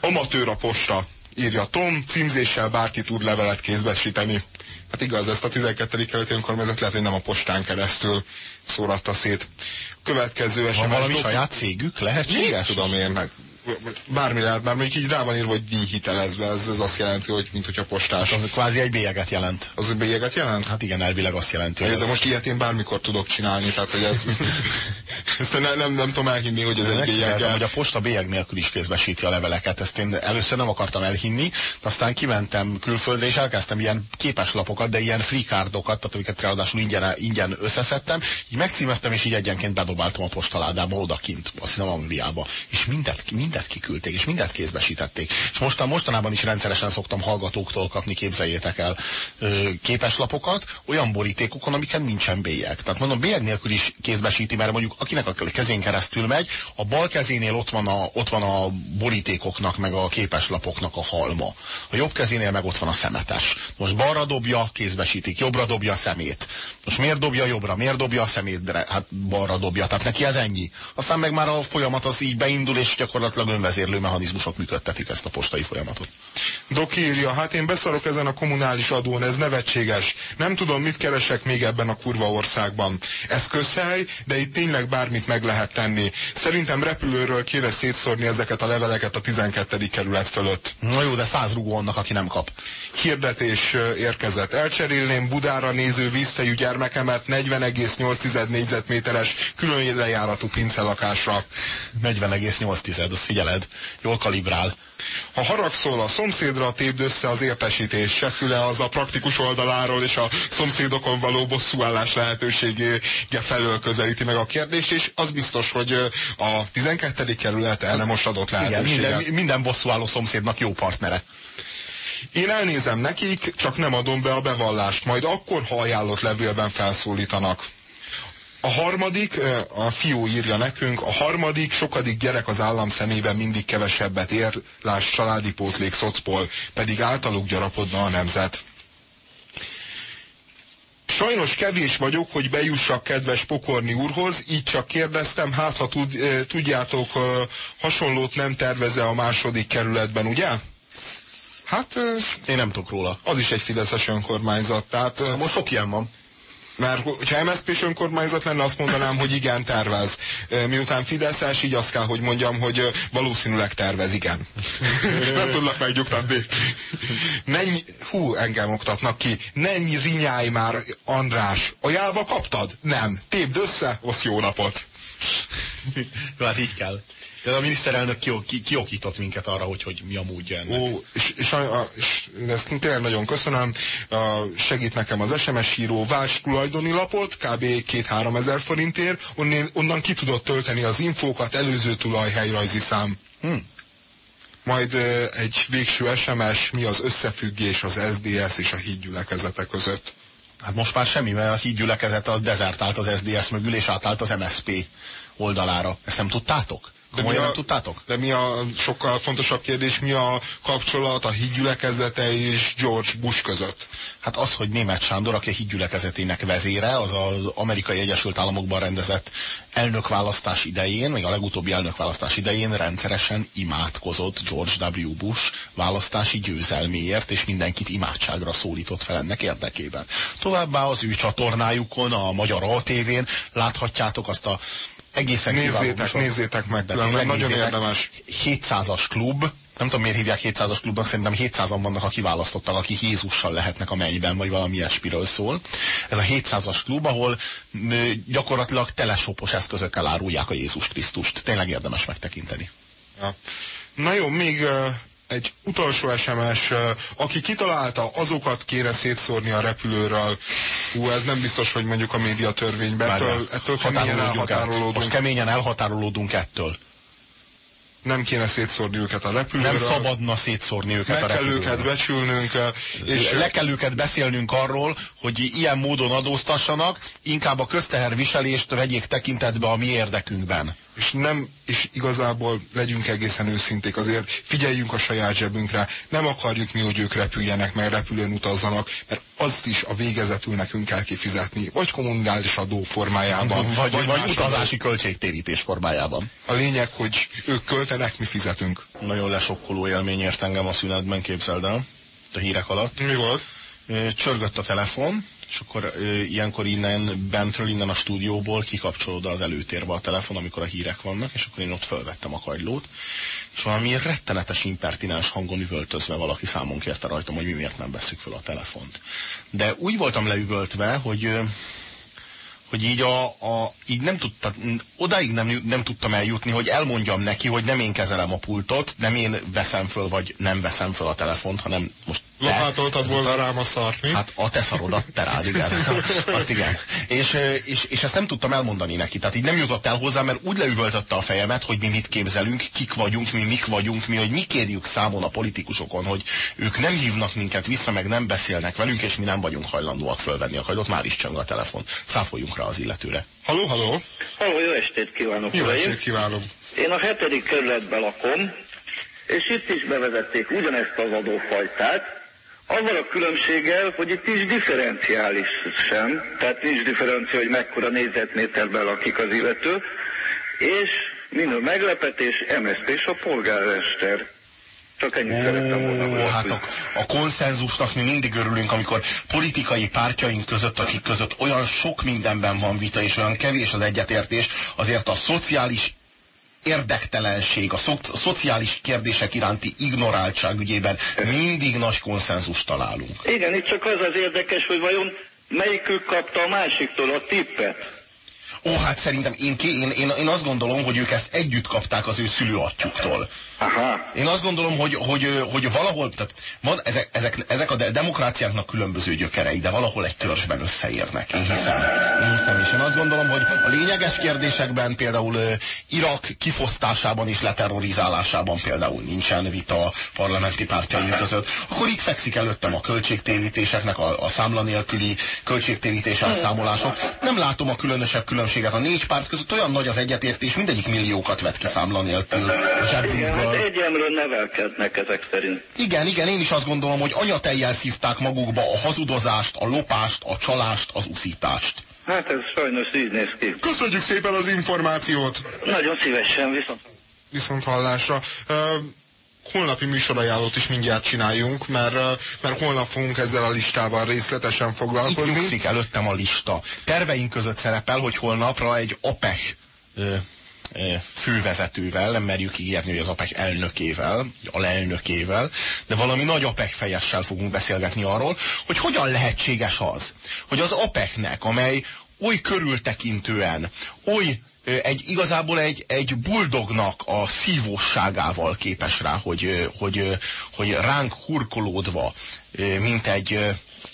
Amatőr a posta, írja Tom, címzéssel bárki tud levelet kézbesíteni. Hát igaz, ezt a 12. kerületi önkormányzat lehet, hogy nem a postán keresztül szóratta szét. Következő. Van valami dob- saját cégük? Lehetséges? tudom én, meg bármi lehet, már mondjuk így rá van írva, hogy díjhitelezve, ez, ez azt jelenti, hogy mint hogyha postás. Az kvázi egy bélyeget jelent. Az bélyeget jelent? Hát igen, elvileg azt jelenti, hogy De most ilyet én bármikor tudok csinálni, tehát hogy ez... Ezt nem, nem, nem tudom elhinni, hogy ez egy bélyeggel. hogy a posta bélyeg nélkül is kézbesíti a leveleket. Ezt én először nem akartam elhinni, aztán kimentem külföldre, és elkezdtem ilyen képeslapokat, de ilyen free cardokat, tehát amiket ráadásul ingyen, ingyen összeszedtem, így megcímeztem, és így egyenként bedobáltam a postaládába odakint, azt hiszem Angliába. És mindet, mindet kiküldték, és mindet kézbesítették. És mostan, mostanában is rendszeresen szoktam hallgatóktól kapni, képzeljétek el, képeslapokat, olyan borítékokon, amiken nincsen bélyeg. Tehát mondom, bélyeg nélkül is kézbesíti, mert mondjuk akinek a kezén keresztül megy, a bal kezénél ott van a, ott van a borítékoknak, meg a képeslapoknak a halma. A jobb kezénél meg ott van a szemetes. Most balra dobja, kézbesítik, jobbra dobja a szemét. Most miért dobja jobbra, miért dobja a szemét, hát balra dobja, tehát neki ez ennyi. Aztán meg már a folyamat az így beindul, és gyakorlatilag önvezérlő mechanizmusok működtetik ezt a postai folyamatot. Doki írja, hát én beszarok ezen a kommunális adón, ez nevetséges. Nem tudom, mit keresek még ebben a kurva országban. Ez közhely, de itt tényleg bármit meg lehet tenni. Szerintem repülőről kéne szétszórni ezeket a leveleket a 12. kerület fölött. Na jó, de száz rugó annak, aki nem kap. Hirdetés érkezett. Elcserélném Budára néző vízfejű gyermekemet 40,8 négyzetméteres külön lejáratú pincelakásra. 40,8, azt figyeled. Jól kalibrál. Ha haragszol a szomszédra, tépd össze az értesítés, se füle az a praktikus oldaláról és a szomszédokon való bosszúállás lehetőségé felől közelíti meg a kérdést, és az biztos, hogy a 12. kerület el nem most adott lehetőséget. Igen, minden, minden bosszúálló szomszédnak jó partnere. Én elnézem nekik, csak nem adom be a bevallást, majd akkor, ha ajánlott levélben felszólítanak. A harmadik, a fiú írja nekünk, a harmadik, sokadik gyerek az állam szemében mindig kevesebbet ér, láss családi pótlék szocpol, pedig általuk gyarapodna a nemzet. Sajnos kevés vagyok, hogy bejussak kedves Pokorni úrhoz, így csak kérdeztem, hát ha tud, tudjátok, hasonlót nem terveze a második kerületben, ugye? Hát... Én nem tudok róla. Az is egy fideszes önkormányzat, tehát... Most sok ilyen van. Mert ha MSZP-s önkormányzat lenne, azt mondanám, hogy igen, tervez. Miután Fideszes, így azt kell, hogy mondjam, hogy valószínűleg tervez, igen. Nem tudlak megnyugtatni. Nennyi, hú, engem oktatnak ki. Nennyi rinyáj már, András. Ajánlva kaptad? Nem. Tépd össze, osz jó napot. Hát így kell. De a miniszterelnök ki, kiokított minket arra, hogy, hogy mi a módja ennek. Ó, és, és, a, és ezt tényleg nagyon köszönöm. A, segít nekem az SMS író Vás tulajdoni lapot, kb. 2-3 ezer forintért, onnan, onnan ki tudott tölteni az infókat, előző tulaj, helyrajzi szám. Hm. Majd egy végső SMS, mi az összefüggés az SDS és a hídgyülekezete között. Hát most már semmi, mert a hídgyülekezete az dezertált az SDS mögül, és átállt az MSP oldalára. Ezt nem tudtátok? A, nem tudtátok? De mi a sokkal fontosabb kérdés, mi a kapcsolat a hídgyülekezete és George Bush között? Hát az, hogy német Sándor, aki a hídgyülekezetének vezére, az az amerikai Egyesült Államokban rendezett elnökválasztás idején, még a legutóbbi elnökválasztás idején rendszeresen imádkozott George W. Bush választási győzelméért, és mindenkit imádságra szólított fel ennek érdekében. Továbbá az ő csatornájukon, a Magyar ATV-n láthatjátok azt a egészen nézzétek, nézzétek meg, nagyon nézzétek, érdemes. 700-as klub, nem tudom miért hívják 700-as klubnak, szerintem 700-an vannak a kiválasztottak, akik Jézussal lehetnek a mennyben, vagy valami ilyesmiről szól. Ez a 700-as klub, ahol gyakorlatilag telesopos eszközökkel árulják a Jézus Krisztust. Tényleg érdemes megtekinteni. Ja. Na jó, még egy utolsó SMS, aki kitalálta, azokat kéne szétszórni a repülőről. Hú, ez nem biztos, hogy mondjuk a médiatörvényben. Ettől, ettől keményen elhatárolódunk. Most keményen elhatárolódunk ettől nem kéne szétszórni őket a repülőről. Nem szabadna szétszórni őket a repülőről. kell őket becsülnünk. És le kell őket beszélnünk arról, hogy ilyen módon adóztassanak, inkább a közteherviselést vegyék tekintetbe a mi érdekünkben és nem, és igazából legyünk egészen őszinték, azért figyeljünk a saját zsebünkre, nem akarjuk mi, hogy ők repüljenek, meg repülőn utazzanak, mert azt is a végezetül nekünk kell kifizetni, vagy kommunális adó formájában, vagy, vagy, vagy utazási költségtérítés formájában. A lényeg, hogy ők költenek, mi fizetünk. Nagyon lesokkoló élmény ért engem a szünetben, képzeld el, a hírek alatt. Mi volt? Csörgött a telefon, és akkor ö, ilyenkor innen, bentről, innen a stúdióból kikapcsolódva az előtérbe a telefon, amikor a hírek vannak, és akkor én ott fölvettem a kagylót, és valami rettenetes impertinens hangon üvöltözve valaki számon kérte rajtam, hogy mi miért nem veszük föl a telefont. De úgy voltam leüvöltve, hogy hogy így, a, a, így nem tudta, odáig nem, nem tudtam eljutni, hogy elmondjam neki, hogy nem én kezelem a pultot, nem én veszem föl, vagy nem veszem föl a telefont, hanem most Lapátoltad volna rám a szart, mi? Hát a te szarodat, te rád, igen. Azt igen. És, és, és ezt nem tudtam elmondani neki. Tehát így nem jutott el hozzá, mert úgy leüvöltötte a fejemet, hogy mi mit képzelünk, kik vagyunk, mi mik vagyunk, mi, hogy mi kérjük számon a politikusokon, hogy ők nem hívnak minket vissza, meg nem beszélnek velünk, és mi nem vagyunk hajlandóak fölvenni a kajlót, már is csöng a telefon. Száfoljunk rá az illetőre. Haló, haló! Halló, jó estét kívánok! Jó estét kívánok! Én a hetedik kerületben lakom, és itt is bevezették ugyanezt az adófajtát, azzal a különbséggel, hogy itt is differenciális sem, tehát nincs differencia, hogy mekkora négyzetméterben lakik az illető, és minő meglepetés, MSZP és a polgármester. Csak ennyit szerettem volna. Ó, hát a, a konszenzusnak mi mindig örülünk, amikor politikai pártjaink között, akik között olyan sok mindenben van vita, és olyan kevés az egyetértés, azért a szociális érdektelenség, a szo szociális kérdések iránti ignoráltság ügyében mindig nagy konszenzus találunk. Igen, itt csak az az érdekes, hogy vajon melyikük kapta a másiktól a tippet. Ó, hát szerintem én, én, én, én azt gondolom, hogy ők ezt együtt kapták az ő szülőatjuktól. Aha. Én azt gondolom, hogy, hogy, hogy valahol, tehát van, ezek, ezek, ezek a demokráciáknak különböző gyökerei, de valahol egy törzsben összeérnek. Én hiszem. Én hiszem, és én azt gondolom, hogy a lényeges kérdésekben például Irak kifosztásában és leterrorizálásában például nincsen vita parlamenti pártjaink között. Akkor itt fekszik előttem a költségtérítéseknek, a, a számla nélküli költségtérítés elszámolások. Nem látom a különösebb különbséget a négy párt között. Olyan nagy az egyetértés, mindegyik milliókat vet ki számla nélkül a zsebünkből. Hát egyemről nevelkednek ezek szerint. Igen, igen, én is azt gondolom, hogy anyatejjel szívták magukba a hazudozást, a lopást, a csalást, az uszítást. Hát ez sajnos így néz ki. Köszönjük szépen az információt! Nagyon szívesen, viszont... Viszont hallásra. Uh, holnapi műsorajánlót is mindjárt csináljunk, mert, mert holnap fogunk ezzel a listával részletesen foglalkozni. Itt nyugszik előttem a lista. Terveink között szerepel, hogy holnapra egy APEC fővezetővel, nem merjük ígérni, hogy az APEC elnökével, alelnökével, de valami nagy APEC fejessel fogunk beszélgetni arról, hogy hogyan lehetséges az, hogy az APEC-nek, amely oly körültekintően, oly egy, igazából egy, egy buldognak a szívóságával képes rá, hogy, hogy, hogy ránk hurkolódva, mint egy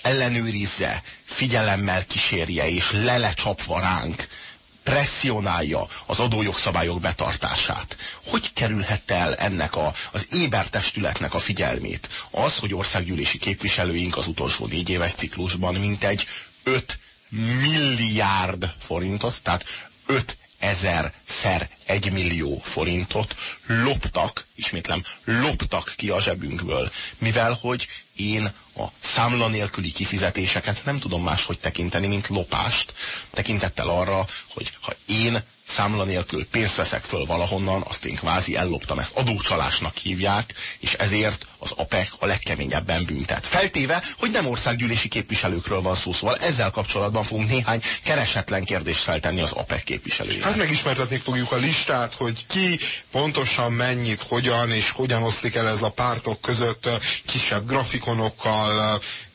ellenőrizze, figyelemmel kísérje és lelecsapva ránk, presszionálja az adójogszabályok betartását. Hogy kerülhette el ennek a, az ébertestületnek a figyelmét? Az, hogy országgyűlési képviselőink az utolsó négy éves ciklusban mintegy 5 milliárd forintot, tehát 5 ezerszer egy millió forintot loptak, ismétlem, loptak ki a zsebünkből, mivel hogy én a számla nélküli kifizetéseket nem tudom máshogy tekinteni, mint lopást, tekintettel arra, hogy ha én számla nélkül pénzt veszek föl valahonnan, azt én kvázi elloptam, ezt adócsalásnak hívják, és ezért az APEC a legkeményebben büntet. Feltéve, hogy nem országgyűlési képviselőkről van szó, szóval ezzel kapcsolatban fogunk néhány keresetlen kérdést feltenni az APEC képviselőjének. Hát megismertetni fogjuk a listát, hogy ki pontosan mennyit, hogyan és hogyan oszlik el ez a pártok között kisebb grafikonokkal,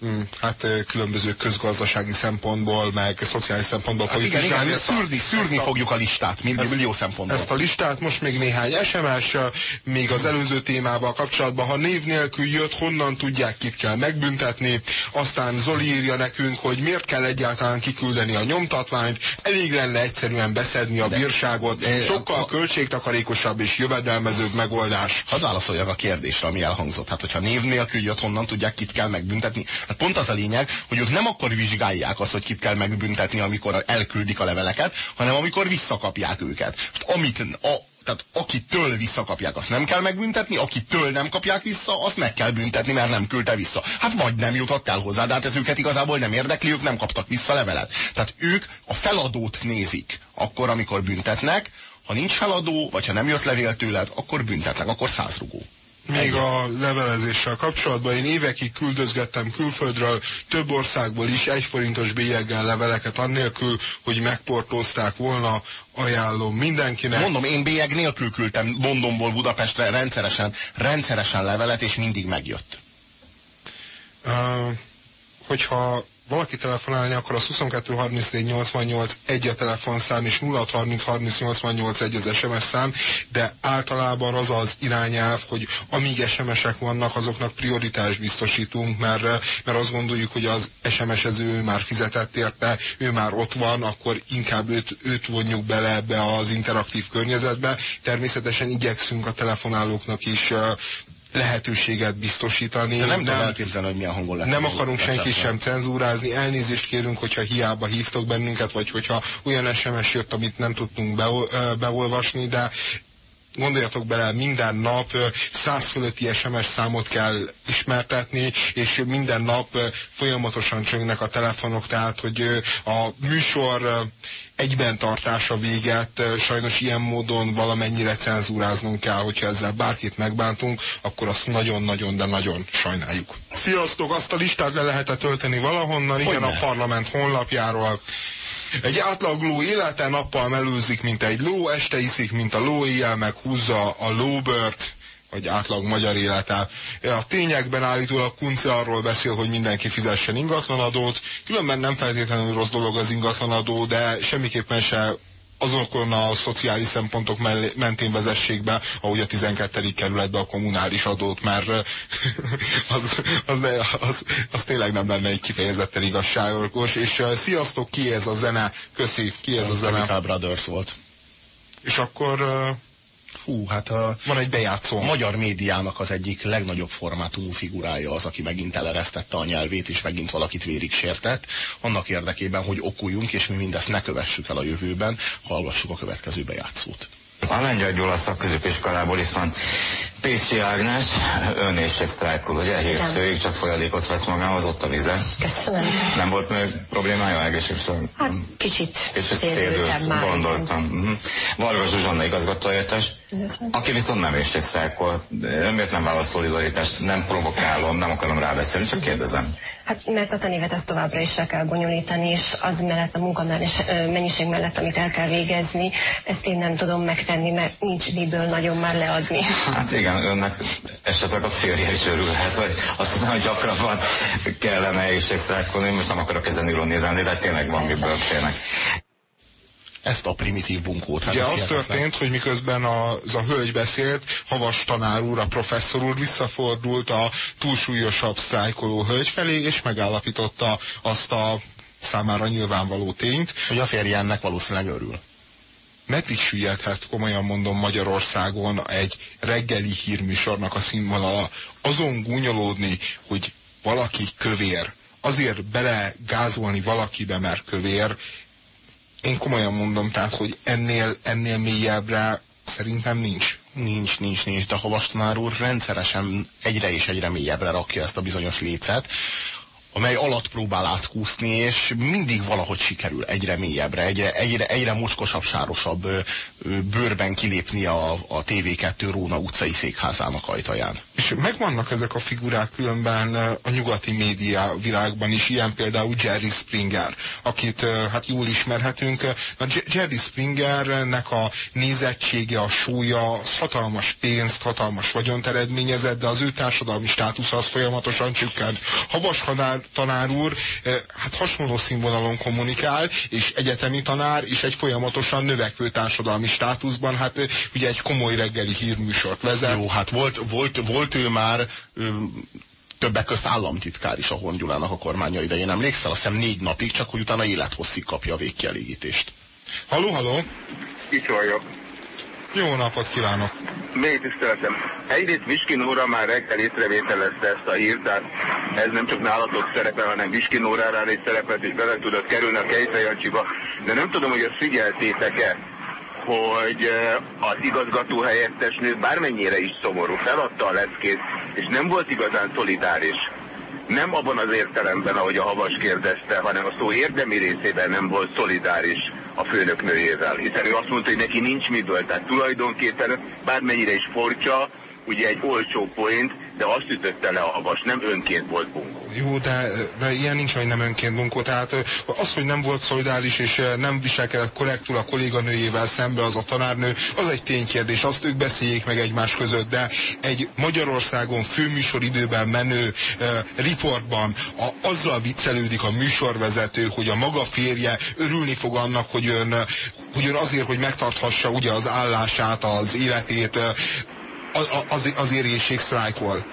mm, hát különböző közgazdasági szempontból, meg szociális szempontból hát fogjuk igen, vizsgálni. Igen, szűrni, szűrni a, fogjuk a listát, mind, ezt, millió szempontból. Ezt a listát most még néhány SMS, még az előző témával kapcsolatban, ha név nélkül jött, honnan tudják, kit kell megbüntetni, aztán Zoli írja nekünk, hogy miért kell egyáltalán kiküldeni a nyomtatványt, elég lenne egyszerűen beszedni a bírságot, sokkal költségtakarékosabb és jövedelmezőbb megoldás. Hadd válaszoljak a kérdésre, ami elhangzott. Hát, hogyha név nélkül jött, honnan tudják, kit kell megbüntetni. Hát pont az a lényeg, hogy ők nem akkor vizsgálják azt, hogy kit kell megbüntetni, amikor elküldik a leveleket, hanem amikor visszakapják őket. Hát, amit a, tehát akitől visszakapják, azt nem kell megbüntetni, akitől nem kapják vissza, azt meg kell büntetni, mert nem küldte vissza. Hát vagy nem jutott el hozzá, de hát ez őket igazából nem érdekli, ők nem kaptak vissza levelet. Tehát ők a feladót nézik akkor, amikor büntetnek, ha nincs feladó, vagy ha nem jött levél tőled, akkor büntetnek, akkor százrugó. Még a levelezéssel kapcsolatban én évekig küldözgettem külföldről, több országból is egyforintos bélyeggel leveleket, annélkül, hogy megportózták volna, ajánlom mindenkinek. Mondom, én bélyeg nélkül küldtem Londonból Budapestre rendszeresen, rendszeresen levelet, és mindig megjött. Uh, hogyha valaki telefonálni, akkor az 22 34 88 egy a telefonszám, és 06 30 30 88 egy az SMS szám, de általában az az irányelv, hogy amíg SMS-ek vannak, azoknak prioritást biztosítunk, mert, mert azt gondoljuk, hogy az SMS-ező már fizetett érte, ő már ott van, akkor inkább őt, őt vonjuk bele ebbe az interaktív környezetbe. Természetesen igyekszünk a telefonálóknak is lehetőséget biztosítani. De nem, nem tudom elképzelni, hogy milyen hangon lesz. Nem akarunk senkit sem cenzúrázni, elnézést kérünk, hogyha hiába hívtok bennünket, vagy hogyha olyan SMS jött, amit nem tudtunk be, beolvasni, de gondoljatok bele, minden nap száz fölötti SMS számot kell ismertetni, és minden nap folyamatosan csöngnek a telefonok, tehát hogy a műsor egyben tartása véget sajnos ilyen módon valamennyire cenzúráznunk kell, hogyha ezzel bárkit megbántunk, akkor azt nagyon-nagyon, de nagyon sajnáljuk. Sziasztok, azt a listát le lehetett tölteni valahonnan, igen, a parlament honlapjáról. Egy átlagló élete nappal melőzik, mint egy ló, este iszik, mint a ló, éjjel meg húzza a lóbört vagy átlag magyar élete. A tényekben állítólag Kunce arról beszél, hogy mindenki fizessen ingatlanadót, különben nem feltétlenül rossz dolog az ingatlanadó, de semmiképpen se azokon a szociális szempontok mellé, mentén vezessék be, ahogy a 12. kerületbe a kommunális adót, mert az, az, az, az tényleg nem lenne egy kifejezetten igazságos. És uh, sziasztok, ki ez a zene? Köszi, ki ez a, zene? Brothers volt. És akkor uh, Hú, hát a, van egy bejátszó. A magyar médiának az egyik legnagyobb formátumú figurája az, aki megint eleresztette a nyelvét, és megint valakit vérig sértett, annak érdekében, hogy okuljunk, és mi mindezt ne kövessük el a jövőben, hallgassuk a következő bejátszót. A Lengyel Gyula szakközépiskolából viszont Pécsi Ágnes sztrájkul, ugye? Hétfőig csak folyadékot vesz magához, ott a vize. Köszönöm. Nem volt még problémája egészségszerűen? Hát kicsit, kicsit szélült, már. gondoltam. Uh-huh. Varga Zsuzsanna igazgató aki viszont nem éjségsztrájkol. Ön miért nem válasz szolidaritást? Nem provokálom, nem akarom rábeszélni, csak kérdezem. Hát mert a tanévet ezt továbbra is le kell bonyolítani, és az mellett a mennyiség mellett, amit el kell végezni, ezt én nem tudom megtenni, mert nincs miből nagyon már leadni. Hát igen, önnek esetleg a férje is örülhet, hogy azt hiszem, hogy gyakrabban kellene éjségsztrájkolni. Most nem akarok ezen ironizálni, de tényleg van miből tényleg ezt a primitív bunkót. Hát Ugye az történt, hogy miközben az a hölgy beszélt, Havas tanár úr, a professzor úr visszafordult a túlsúlyosabb sztrájkoló hölgy felé, és megállapította azt a számára nyilvánvaló tényt. Hogy a férje ennek valószínűleg örül. Meddig süllyedhet, komolyan mondom, Magyarországon egy reggeli hírműsornak a színvonala azon gúnyolódni, hogy valaki kövér, azért bele gázolni valakibe, mert kövér, én komolyan mondom, tehát, hogy ennél, ennél mélyebbre szerintem nincs. Nincs, nincs, nincs, de Havas úr rendszeresen egyre és egyre mélyebbre rakja ezt a bizonyos lécet, amely alatt próbál átkúszni, és mindig valahogy sikerül egyre mélyebbre, egyre, egyre, egyre mocskosabb, sárosabb bőrben kilépni a, a TV2 Róna utcai székházának ajtaján. És megvannak ezek a figurák különben a nyugati média világban is, ilyen például Jerry Springer, akit hát jól ismerhetünk. Na, Jerry Springernek a nézettsége, a súlya, az hatalmas pénzt, hatalmas vagyont eredményezett, de az ő társadalmi státusz az folyamatosan csökkent. Havas tanár úr hát hasonló színvonalon kommunikál, és egyetemi tanár, és egy folyamatosan növekvő társadalmi státuszban, hát ugye egy komoly reggeli hírműsort vezet. Jó, hát volt, volt, volt ő már ő, többek közt államtitkár is a Hongyulának a kormánya idején. Emlékszel? Azt hiszem négy napig, csak hogy utána élethosszig kapja a végkielégítést. Haló, haló! Itt vagyok. Jó napot kívánok! Még tiszteltem. Egyrészt Viskinóra már reggel észrevételezte ezt a hírt, tehát ez nem csak nálatok szerepel, hanem Viskinórára is szerepelt, és bele tudott kerülni a Kejfejancsiba. De nem tudom, hogy azt figyeltétek-e, hogy az igazgató helyettes nő bármennyire is szomorú, feladta a leckét, és nem volt igazán szolidáris. Nem abban az értelemben, ahogy a Havas kérdezte, hanem a szó érdemi részében nem volt szolidáris a főnök nőjével, hiszen ő azt mondta, hogy neki nincs miből, tehát tulajdonképpen bármennyire is forcsa, ugye egy olcsó point, de azt ütötte le a havas, nem önként volt bunkó. Jó, de, de ilyen nincs, hogy nem önként bunkó. Tehát az, hogy nem volt szolidális és nem viselkedett korrektul a kolléganőjével szembe az a tanárnő, az egy ténykérdés. Azt ők beszéljék meg egymás között, de egy Magyarországon főműsoridőben menő uh, riportban a, azzal viccelődik a műsorvezető, hogy a maga férje örülni fog annak, hogy ön, hogy ön azért, hogy megtarthassa ugye az állását, az életét, az, az érészség sztrájkol.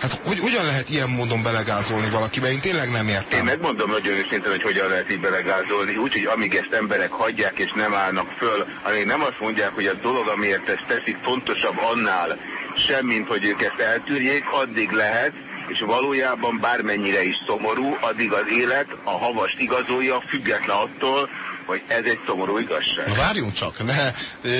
Hát hogy, hogyan lehet ilyen módon belegázolni valakibe? Én tényleg nem értem. Én megmondom nagyon őszintén, hogy hogyan lehet így belegázolni, úgyhogy amíg ezt emberek hagyják és nem állnak föl, amíg nem azt mondják, hogy a dolog, amiért ezt teszik, fontosabb annál, semmint, hogy ők ezt eltűrjék, addig lehet, és valójában bármennyire is szomorú, addig az élet a havast igazolja, független attól, hogy ez egy szomorú igazság. Na várjunk csak, ne,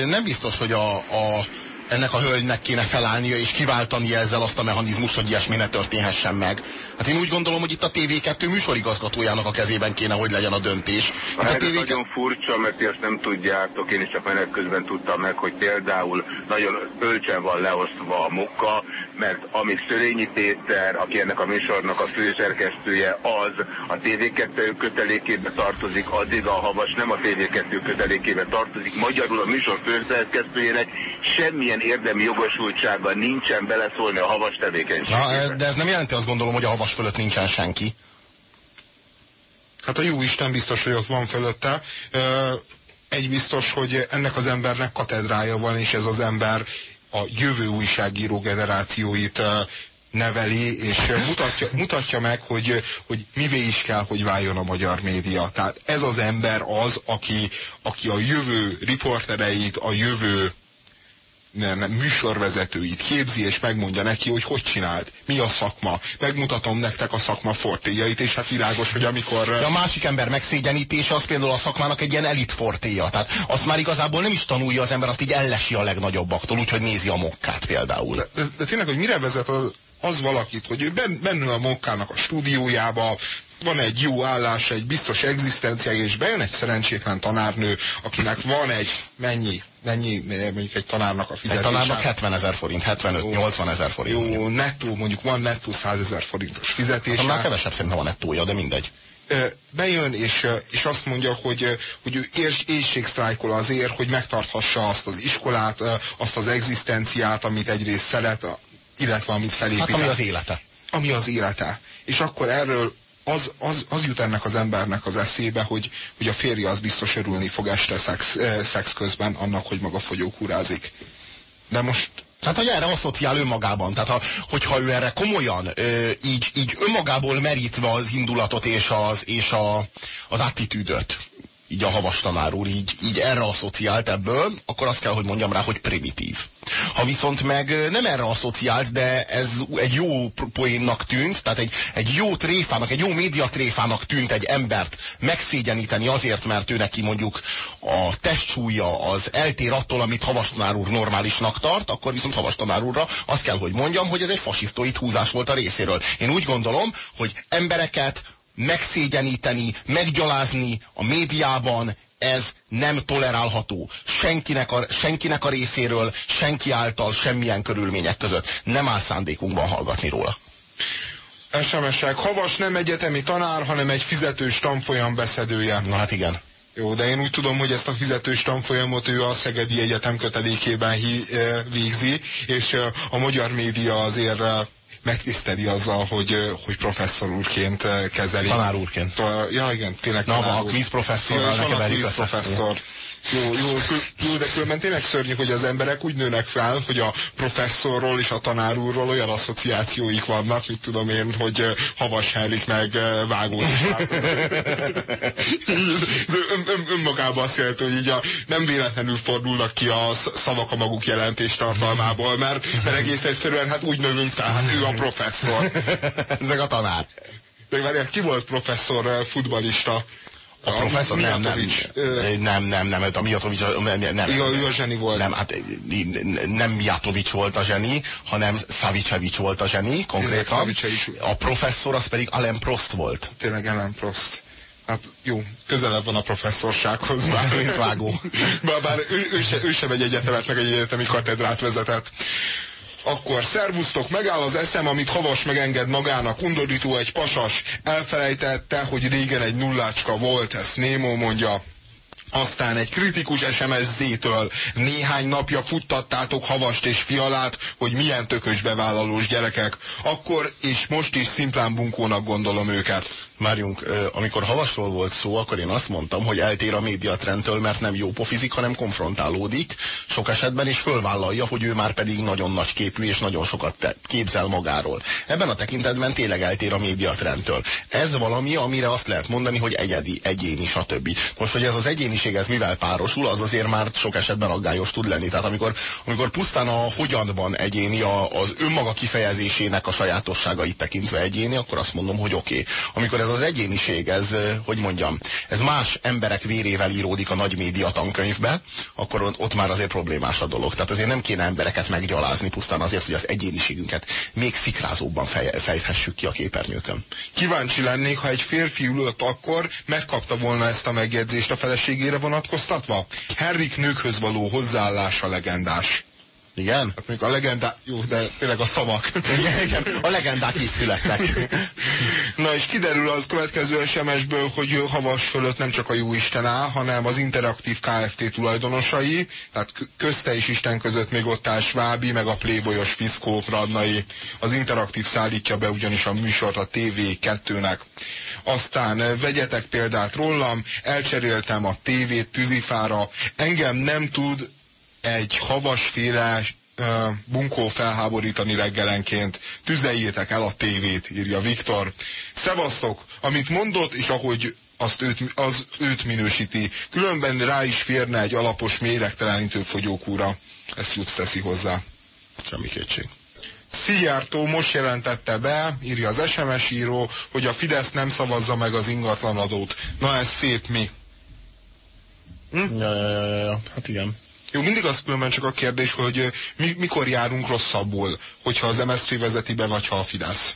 nem biztos, hogy a, a ennek a hölgynek kéne felállnia és kiváltani ezzel azt a mechanizmust, hogy ilyesmi ne történhessen meg. Hát én úgy gondolom, hogy itt a TV2 műsorigazgatójának a kezében kéne, hogy legyen a döntés. Hát a TV2... nagyon furcsa, mert ti azt nem tudjátok, én is csak menet közben tudtam meg, hogy például nagyon ölcsen van leosztva a munka, mert amíg Szörényi Péter, aki ennek a műsornak a főszerkesztője, az a TV2 kötelékébe tartozik, addig a havas nem a TV2 kötelékébe tartozik. Magyarul a műsor főszerkesztőjének semmilyen érdemi jogosultsága nincsen beleszólni a havas tevékenységébe. de ez nem jelenti azt gondolom, hogy a havas fölött nincsen senki. Hát a jó Isten biztos, hogy ott van fölötte. Egy biztos, hogy ennek az embernek katedrája van, és ez az ember a jövő újságíró generációit neveli, és mutatja, mutatja meg, hogy, hogy mivé is kell, hogy váljon a magyar média. Tehát ez az ember az, aki, aki a jövő riportereit, a jövő nem, nem, műsorvezetőit képzi, és megmondja neki, hogy hogy csináld, mi a szakma. Megmutatom nektek a szakma fortéjait, és hát világos, hogy amikor... De a másik ember megszégyenítése az például a szakmának egy ilyen elit fortéja. Tehát azt már igazából nem is tanulja az ember, azt így ellesi a legnagyobbaktól, úgyhogy nézi a mokkát például. De, de, de tényleg, hogy mire vezet az, az valakit, hogy ő bennül a mokkának a stúdiójába, van egy jó állás, egy biztos egzisztenciája, és bejön egy szerencsétlen tanárnő, akinek van egy mennyi, mennyi mondjuk egy tanárnak a fizetése. Egy tanárnak 70 ezer forint, 75-80 ezer forint. Jó, nettó, mondjuk van nettó 100 ezer forintos fizetése. Hát, már kevesebb szerintem van nettója, de mindegy. Bejön, és, és azt mondja, hogy, hogy ő éjségsztrájkol azért, hogy megtarthassa azt az iskolát, azt az egzisztenciát, amit egyrészt szeret, illetve amit felépít. Hát ami az élete. Ami az élete. És akkor erről az, az, az jut ennek az embernek az eszébe, hogy, hogy a férje az biztos örülni fog este szex, eh, szex közben annak, hogy maga fogyókúrázik. De most tehát, hogy erre asszociál önmagában. Tehát, ha, hogyha ő erre komolyan, ö, így, így önmagából merítve az indulatot és az, és a, az attitűdöt, így a havas tanár úr így, így erre asszociált ebből, akkor azt kell, hogy mondjam rá, hogy primitív. Ha viszont meg nem erre asszociált, de ez egy jó poénnak tűnt, tehát egy, egy jó tréfának, egy jó médiatréfának tűnt egy embert megszégyeníteni azért, mert ő neki mondjuk a testsúlya az eltér attól, amit Havas tanár úr normálisnak tart, akkor viszont Havas tanár úrra azt kell, hogy mondjam, hogy ez egy fasisztoid húzás volt a részéről. Én úgy gondolom, hogy embereket megszégyeníteni, meggyalázni a médiában, ez nem tolerálható. Senkinek a, senkinek a részéről, senki által, semmilyen körülmények között. Nem áll szándékunkban hallgatni róla. SMS-ek. Havas nem egyetemi tanár, hanem egy fizetős tanfolyam beszedője. Na hát igen. Jó, de én úgy tudom, hogy ezt a fizetős tanfolyamot ő a Szegedi Egyetem kötelékében hi, végzi, és a magyar média azért megtiszteli azzal, hogy, hogy professzor úrként kezeli. Tanár úrként. Ja, igen, tényleg Na, a quiz professzorral ne keverjük professzor. Jó, jó, jó, de különben tényleg szörnyű, hogy az emberek úgy nőnek fel, hogy a professzorról és a tanárúrról olyan asszociációik vannak, mit tudom én, hogy Havas Henrik meg Vágó ön, ön, önmagában azt jelenti, hogy így a, nem véletlenül fordulnak ki a szavak a maguk jelentés tartalmából, mert, mert egész egyszerűen hát úgy növünk fel, hát ő a professzor. Ezek a tanár. De várjál, ki volt professzor futbalista? A professzor nem, nem, nem, nem, nem, a Mijatovics, nem, nem. Ő a zseni volt. Nem, hát nem Mijatovics volt a zseni, hanem Savicevic volt a zseni, konkrétan. A professzor az pedig Alain Prost volt. Tényleg Alain Prost. Hát jó, közelebb van a professzorsághoz. Bár, mint vágó. Bár, bár ő, ő, se, ő sem egy egyetemet, meg egy egyetemi katedrát vezetett. Akkor szervusztok, megáll az eszem, amit Havas megenged magának, undorító egy pasas. Elfelejtette, hogy régen egy nullácska volt, ezt Némó mondja. Aztán egy kritikus SMS Z-től néhány napja futtattátok Havast és Fialát, hogy milyen tökös bevállalós gyerekek. Akkor és most is szimplán bunkónak gondolom őket. Várjunk, amikor havasról volt szó, akkor én azt mondtam, hogy eltér a médiatrendtől, mert nem jó pofizik, hanem konfrontálódik sok esetben, és fölvállalja, hogy ő már pedig nagyon nagy képű és nagyon sokat képzel magáról. Ebben a tekintetben tényleg eltér a médiatrendtől. Ez valami, amire azt lehet mondani, hogy egyedi, egyéni, stb. Most, hogy ez az egyéniség ez mivel párosul, az azért már sok esetben aggályos tud lenni. Tehát amikor, amikor pusztán a hogyanban egyéni, a, az önmaga kifejezésének a sajátosságait tekintve egyéni, akkor azt mondom, hogy oké. Okay. Amikor ez ez az egyéniség, ez, hogy mondjam, ez más emberek vérével íródik a nagy média tankönyvbe, akkor ott már azért problémás a dolog. Tehát azért nem kéne embereket meggyalázni pusztán azért, hogy az egyéniségünket még szikrázóbban fej, fejthessük ki a képernyőkön. Kíváncsi lennék, ha egy férfi ülött akkor, megkapta volna ezt a megjegyzést a feleségére vonatkoztatva? Henrik nőkhöz való hozzáállása legendás. Igen? Hát még a legendák, jó, de tényleg a szavak. Igen, igen, a legendák is születnek. Na és kiderül az következő SMS-ből, hogy Havas fölött nem csak a jó Isten áll, hanem az interaktív KFT tulajdonosai, tehát közte és Isten között még ott áll Svábi, meg a playboyos Fiszkó Radnai. Az interaktív szállítja be ugyanis a műsort a TV2-nek. Aztán eh, vegyetek példát rólam, elcseréltem a tévét tűzifára, engem nem tud egy havasféle bunkó felháborítani reggelenként. Tüzeljétek el a tévét, írja Viktor. Szevasztok, amit mondott, és ahogy azt őt, az őt minősíti. Különben rá is férne egy alapos méregtelenítő fogyókúra. Ezt jutsz teszi hozzá. Semmi kétség. Szijjártó most jelentette be, írja az SMS író, hogy a Fidesz nem szavazza meg az ingatlanadót. Na ez szép mi? Hm? Ja, ja, ja, ja, hát igen. Jó, mindig az különben csak a kérdés, hogy mi, mikor járunk rosszabbul, hogyha az MSZP vezeti be, vagy ha a Fidesz.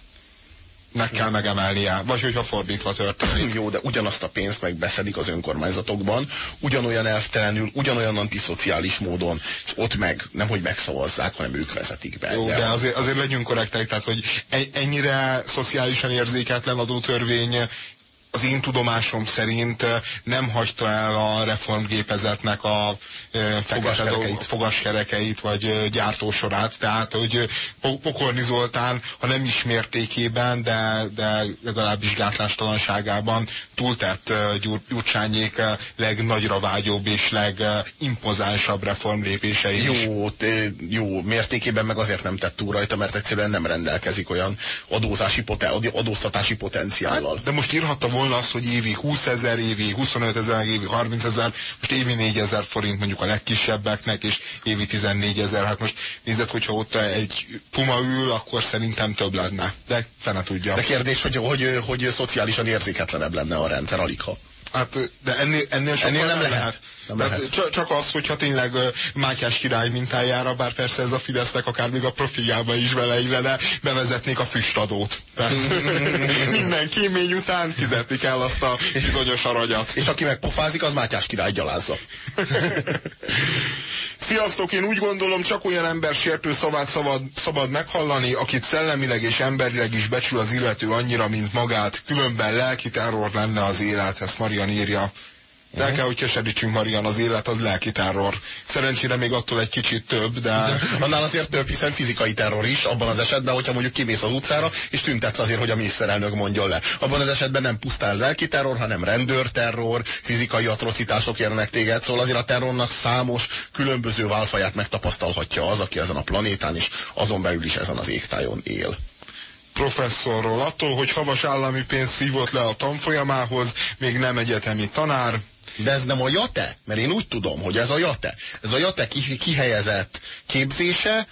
Meg kell megemelnie, vagy hogyha fordítva történik. Jó, de ugyanazt a pénzt megbeszedik az önkormányzatokban, ugyanolyan elvtelenül, ugyanolyan antiszociális módon, és ott meg nem, hogy megszavazzák, hanem ők vezetik be. Jó, de, de azért, azért legyünk korrektek, tehát hogy ennyire szociálisan érzéketlen adótörvény az én tudomásom szerint nem hagyta el a reformgépezetnek a fogaskerekeit. fogaskerekeit, vagy gyártósorát. Tehát, hogy Pokorni Zoltán, ha nem is mértékében, de, de legalábbis gátlástalanságában túltett Gyurcsányék legnagyra vágyóbb és legimpozánsabb reformlépései jó, jó, mértékében meg azért nem tett túl rajta, mert egyszerűen nem rendelkezik olyan adózási poten, adóztatási potenciállal. Hát, de most írhatta volna azt, hogy évi 20 ezer, évi 25 ezer, évi 30 ezer, most évi 4 ezer forint mondjuk a legkisebbeknek, és évi 14 ezer. Hát most nézed, hogyha ott egy puma ül, akkor szerintem több lenne. De fene tudja. De kérdés, hogy, hogy, hogy, hogy szociálisan érzéketlenebb lenne a rendszer, alig ha. Hát, de ennél, ennél, ennél nem lehet. lehet. Nem lehet. Csak, csak az, hogyha tényleg Mátyás király mintájára, bár persze ez a Fidesznek akár még a profiljába is beleillene, bevezetnék a füstadót. Tehát minden kémény után fizetni kell azt a bizonyos aranyat. És aki megpofázik, az Mátyás király gyalázza. Sziasztok, én úgy gondolom, csak olyan ember sértő szavát szabad, szabad meghallani, akit szellemileg és emberileg is becsül az illető annyira, mint magát, különben lelki terror lenne az élet, ezt Marian írja. De el kell, hogy keserítsünk, Marian, az élet az lelki terror. Szerencsére még attól egy kicsit több, de... Annál azért több, hiszen fizikai terror is, abban az esetben, hogyha mondjuk kimész az utcára, és tüntetsz azért, hogy a miniszterelnök mondjon le. Abban az esetben nem pusztán lelki terror, hanem rendőrterror, fizikai atrocitások érnek téged, szóval azért a terrornak számos különböző válfaját megtapasztalhatja az, aki ezen a planétán is, azon belül is ezen az égtájon él professzorról, attól, hogy havas állami pénz szívott le a tanfolyamához, még nem egyetemi tanár, de ez nem a JATE? Mert én úgy tudom, hogy ez a JATE. Ez a JATE kihelyezett képzése,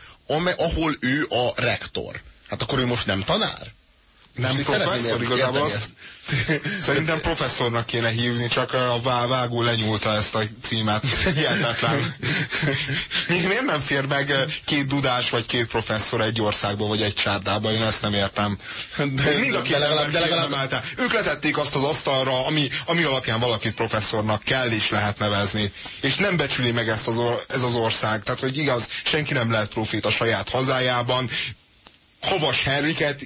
ahol ő a rektor. Hát akkor ő most nem tanár? Nem professzor, igazából azt, Szerintem professzornak kéne hívni, csak a vágó lenyúlta ezt a címet. Hihetetlen. Miért nem fér meg két dudás vagy két professzor egy országba vagy egy csárdába? Én ezt nem értem. De, mind a két de legalább, de legalább... Ők letették azt az asztalra, ami, ami alapján valakit professzornak kell is lehet nevezni. És nem becsüli meg ezt az, or, ez az ország. Tehát, hogy igaz, senki nem lehet profét a saját hazájában. Havas Henriket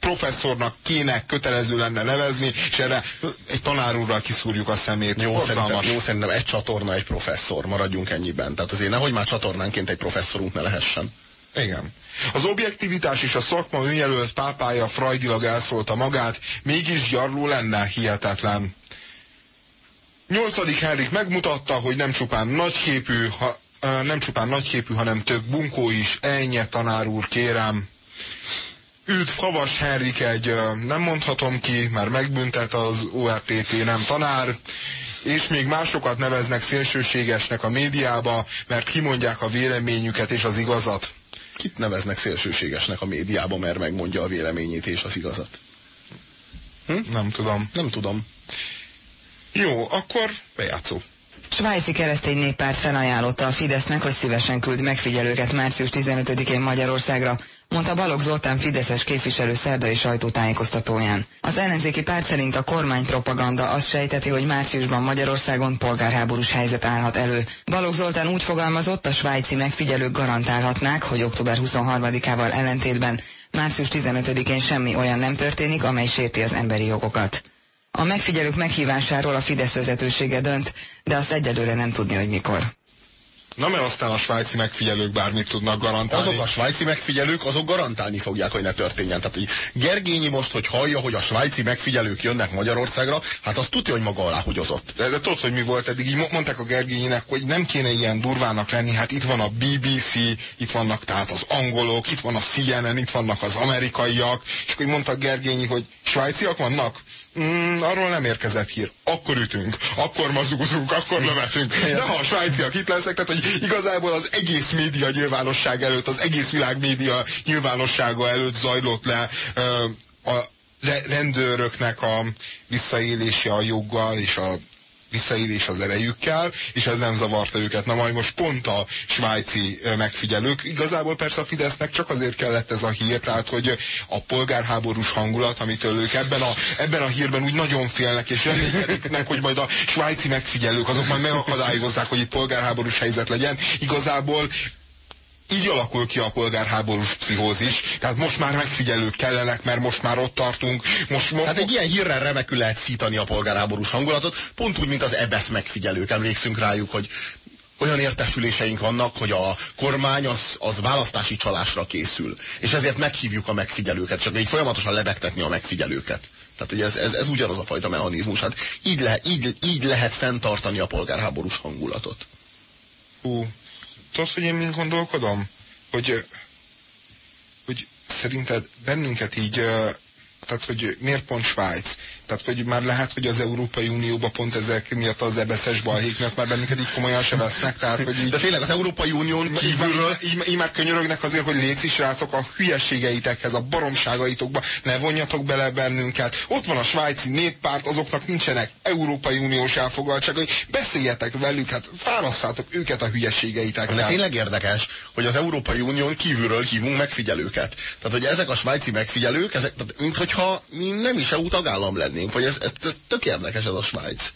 professzornak kéne kötelező lenne nevezni, és erre egy tanár úrral kiszúrjuk a szemét. Jó szerintem, jó, szerintem egy csatorna, egy professzor, maradjunk ennyiben. Tehát azért nehogy már csatornánként egy professzorunk ne lehessen. Igen. Az objektivitás és a szakma önjelölt pápája frajdilag elszólta magát, mégis gyarló lenne, hihetetlen. Nyolcadik Henrik megmutatta, hogy nem csupán nagyképű, ha, nem csupán nagyképű, hanem tök bunkó is, ennyi tanár úr, kérem. Üdv, Favas Henrik egy, nem mondhatom ki, már megbüntet az ORTT, nem tanár, és még másokat neveznek szélsőségesnek a médiába, mert kimondják a véleményüket és az igazat. Kit neveznek szélsőségesnek a médiába, mert megmondja a véleményét és az igazat? Hm? Nem tudom. Nem tudom. Jó, akkor bejátszó. Svájci keresztény néppárt felajánlotta a Fidesznek, hogy szívesen küld megfigyelőket március 15-én Magyarországra, mondta Balogh Zoltán Fideszes képviselő szerdai sajtótájékoztatóján. Az ellenzéki párt szerint a kormány propaganda azt sejteti, hogy márciusban Magyarországon polgárháborús helyzet állhat elő. Balogh Zoltán úgy fogalmazott, a svájci megfigyelők garantálhatnák, hogy október 23-ával ellentétben március 15-én semmi olyan nem történik, amely sérti az emberi jogokat. A megfigyelők meghívásáról a Fidesz vezetősége dönt, de azt egyelőre nem tudni, hogy mikor. Na mert aztán a svájci megfigyelők bármit tudnak garantálni. Azok a svájci megfigyelők, azok garantálni fogják, hogy ne történjen. Tehát, hogy Gergényi most, hogy hallja, hogy a svájci megfigyelők jönnek Magyarországra, hát az tudja, hogy maga alá húgyozott. De, de tudod, hogy mi volt eddig? Így mondták a Gergényinek, hogy nem kéne ilyen durvának lenni, hát itt van a BBC, itt vannak tehát az angolok, itt van a CNN, itt vannak az amerikaiak, és akkor mondtak Gergényi, hogy svájciak vannak? Mm, arról nem érkezett hír. Akkor ütünk, akkor mazugozunk, akkor lövetünk. De ha a svájciak itt leszek, tehát hogy igazából az egész média nyilvánosság előtt, az egész világ média nyilvánossága előtt zajlott le ö, a rendőröknek a visszaélése a joggal és a visszaélés az erejükkel, és ez nem zavarta őket. Na majd most pont a svájci megfigyelők. Igazából persze a Fidesznek csak azért kellett ez a hír, tehát hogy a polgárháborús hangulat, amitől ők ebben a, ebben a hírben úgy nagyon félnek, és reménykednek, hogy majd a svájci megfigyelők azok majd megakadályozzák, hogy itt polgárháborús helyzet legyen. Igazából így alakul ki a polgárháborús pszichózis. Tehát most már megfigyelők kellenek, mert most már ott tartunk. Most, mo hát egy ilyen hírrel remekül lehet szítani a polgárháborús hangulatot, pont úgy, mint az EBESZ megfigyelők. Emlékszünk rájuk, hogy olyan értesüléseink vannak, hogy a kormány az, az választási csalásra készül. És ezért meghívjuk a megfigyelőket, csak így folyamatosan lebegtetni a megfigyelőket. Tehát hogy ez, ez, ez ugyanaz a fajta mechanizmus. Hát így, le, így, így lehet fenntartani a polgárháborús hangulatot. Hú, tudod, hogy én mind gondolkodom? Hogy, hogy szerinted bennünket így, tehát hogy miért pont Svájc? Tehát, hogy már lehet, hogy az Európai Unióba pont ezek miatt az ebeszes balhék miatt már bennünket így komolyan se vesznek. Tehát, hogy így, De tényleg az Európai Unión kívülről... Így, így, így, már könyörögnek azért, hogy léci srácok a hülyeségeitekhez, a baromságaitokba, ne vonjatok bele bennünket. Ott van a svájci néppárt, azoknak nincsenek Európai Uniós elfogaltságai. Beszéljetek velük, hát fárasszátok őket a hülyeségeitekkel. De tényleg érdekes, hogy az Európai Unión kívülről hívunk megfigyelőket. Tehát, hogy ezek a svájci megfigyelők, ezek, tehát, minthogyha mi nem is EU tagállam lennénk lennénk, vagy ez, ez, ez tök érdekes ez a Svájc.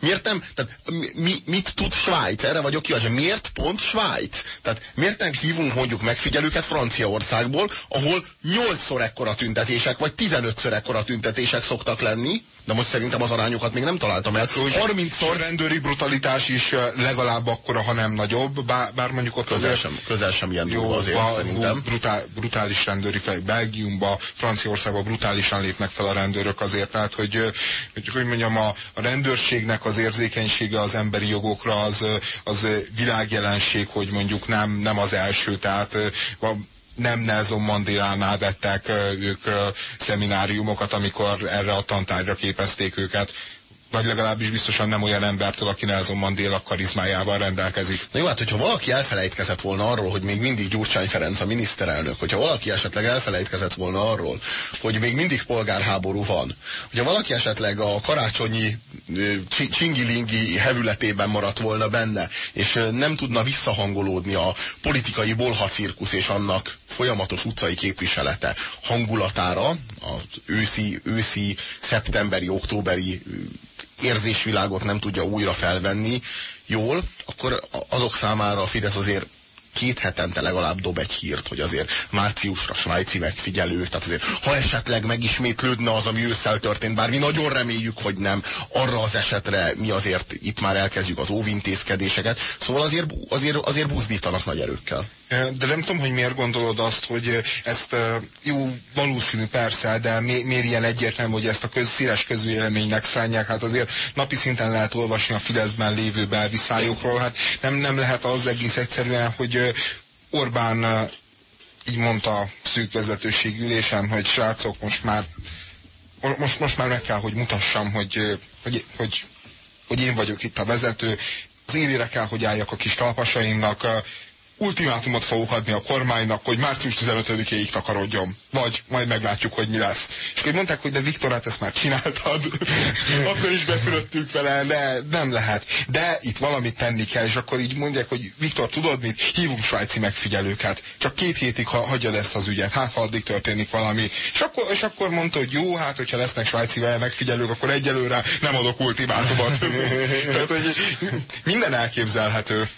Miért nem, tehát mi, mit tud Svájc? Erre vagyok kíváncsi. Miért pont Svájc? Tehát miért nem hívunk mondjuk megfigyelőket Franciaországból, ahol 8-szor ekkora tüntetések, vagy 15-ször ekkora tüntetések szoktak lenni, de most szerintem az arányokat még nem találtam el. 30-szor rendőri brutalitás is legalább akkora, ha nem nagyobb, bár, bár mondjuk ott közel azért, sem, közel sem ilyen jó, azért ba, szerintem. Brutál, brutális rendőri fel, Belgiumba, Franciaországba brutálisan lépnek fel a rendőrök azért, tehát hogy, hogy, hogy mondjam, a, a rendőrségnek az érzékenysége az emberi jogokra az, az világjelenség, hogy mondjuk nem, nem az első, tehát nem Nelson Mandilánál vettek ők szemináriumokat, amikor erre a tantárgyra képezték őket. vagy legalábbis biztosan nem olyan embertől, aki Nelson Mandela karizmájával rendelkezik. Na jó, hát hogyha valaki elfelejtkezett volna arról, hogy még mindig Gyurcsány Ferenc a miniszterelnök, hogyha valaki esetleg elfelejtkezett volna arról, hogy még mindig polgárháború van, hogyha valaki esetleg a karácsonyi csingilingi hevületében maradt volna benne, és nem tudna visszahangolódni a politikai bolhacirkusz és annak folyamatos utcai képviselete hangulatára, az őszi, őszi, szeptemberi, októberi érzésvilágot nem tudja újra felvenni jól, akkor azok számára a Fidesz azért két hetente legalább dob egy hírt, hogy azért márciusra svájci megfigyelő, tehát azért ha esetleg megismétlődne az, ami ősszel történt, bár mi nagyon reméljük, hogy nem, arra az esetre mi azért itt már elkezdjük az óvintézkedéseket, szóval azért, azért, azért buzdítanak nagy erőkkel. De nem tudom, hogy miért gondolod azt, hogy ezt jó, valószínű persze, de mi, miért ilyen egyértelmű, hogy ezt a köz, szíres közvéleménynek szánják. Hát azért napi szinten lehet olvasni a Fideszben lévő belviszályokról. Hát nem, nem lehet az egész egyszerűen, hogy Orbán így mondta szűk vezetőségülésen, hogy srácok, most már most, most már meg kell, hogy mutassam, hogy, hogy, hogy, hogy én vagyok itt a vezető, az élére kell, hogy álljak a kis talpasaimnak, ultimátumot fogok adni a kormánynak, hogy március 15-éig takarodjon. Vagy majd meglátjuk, hogy mi lesz. És akkor mondták, hogy de Viktor, hát ezt már csináltad. akkor is befülöttük vele, de nem lehet. De itt valamit tenni kell, és akkor így mondják, hogy Viktor, tudod mit? Hívunk svájci megfigyelőket. Csak két hétig ha, hagyjad ezt az ügyet. Hát, ha addig történik valami. És akkor, és akkor mondta, hogy jó, hát, hogyha lesznek svájci megfigyelők, akkor egyelőre nem adok ultimátumot. Tehát, hogy minden elképzelhető.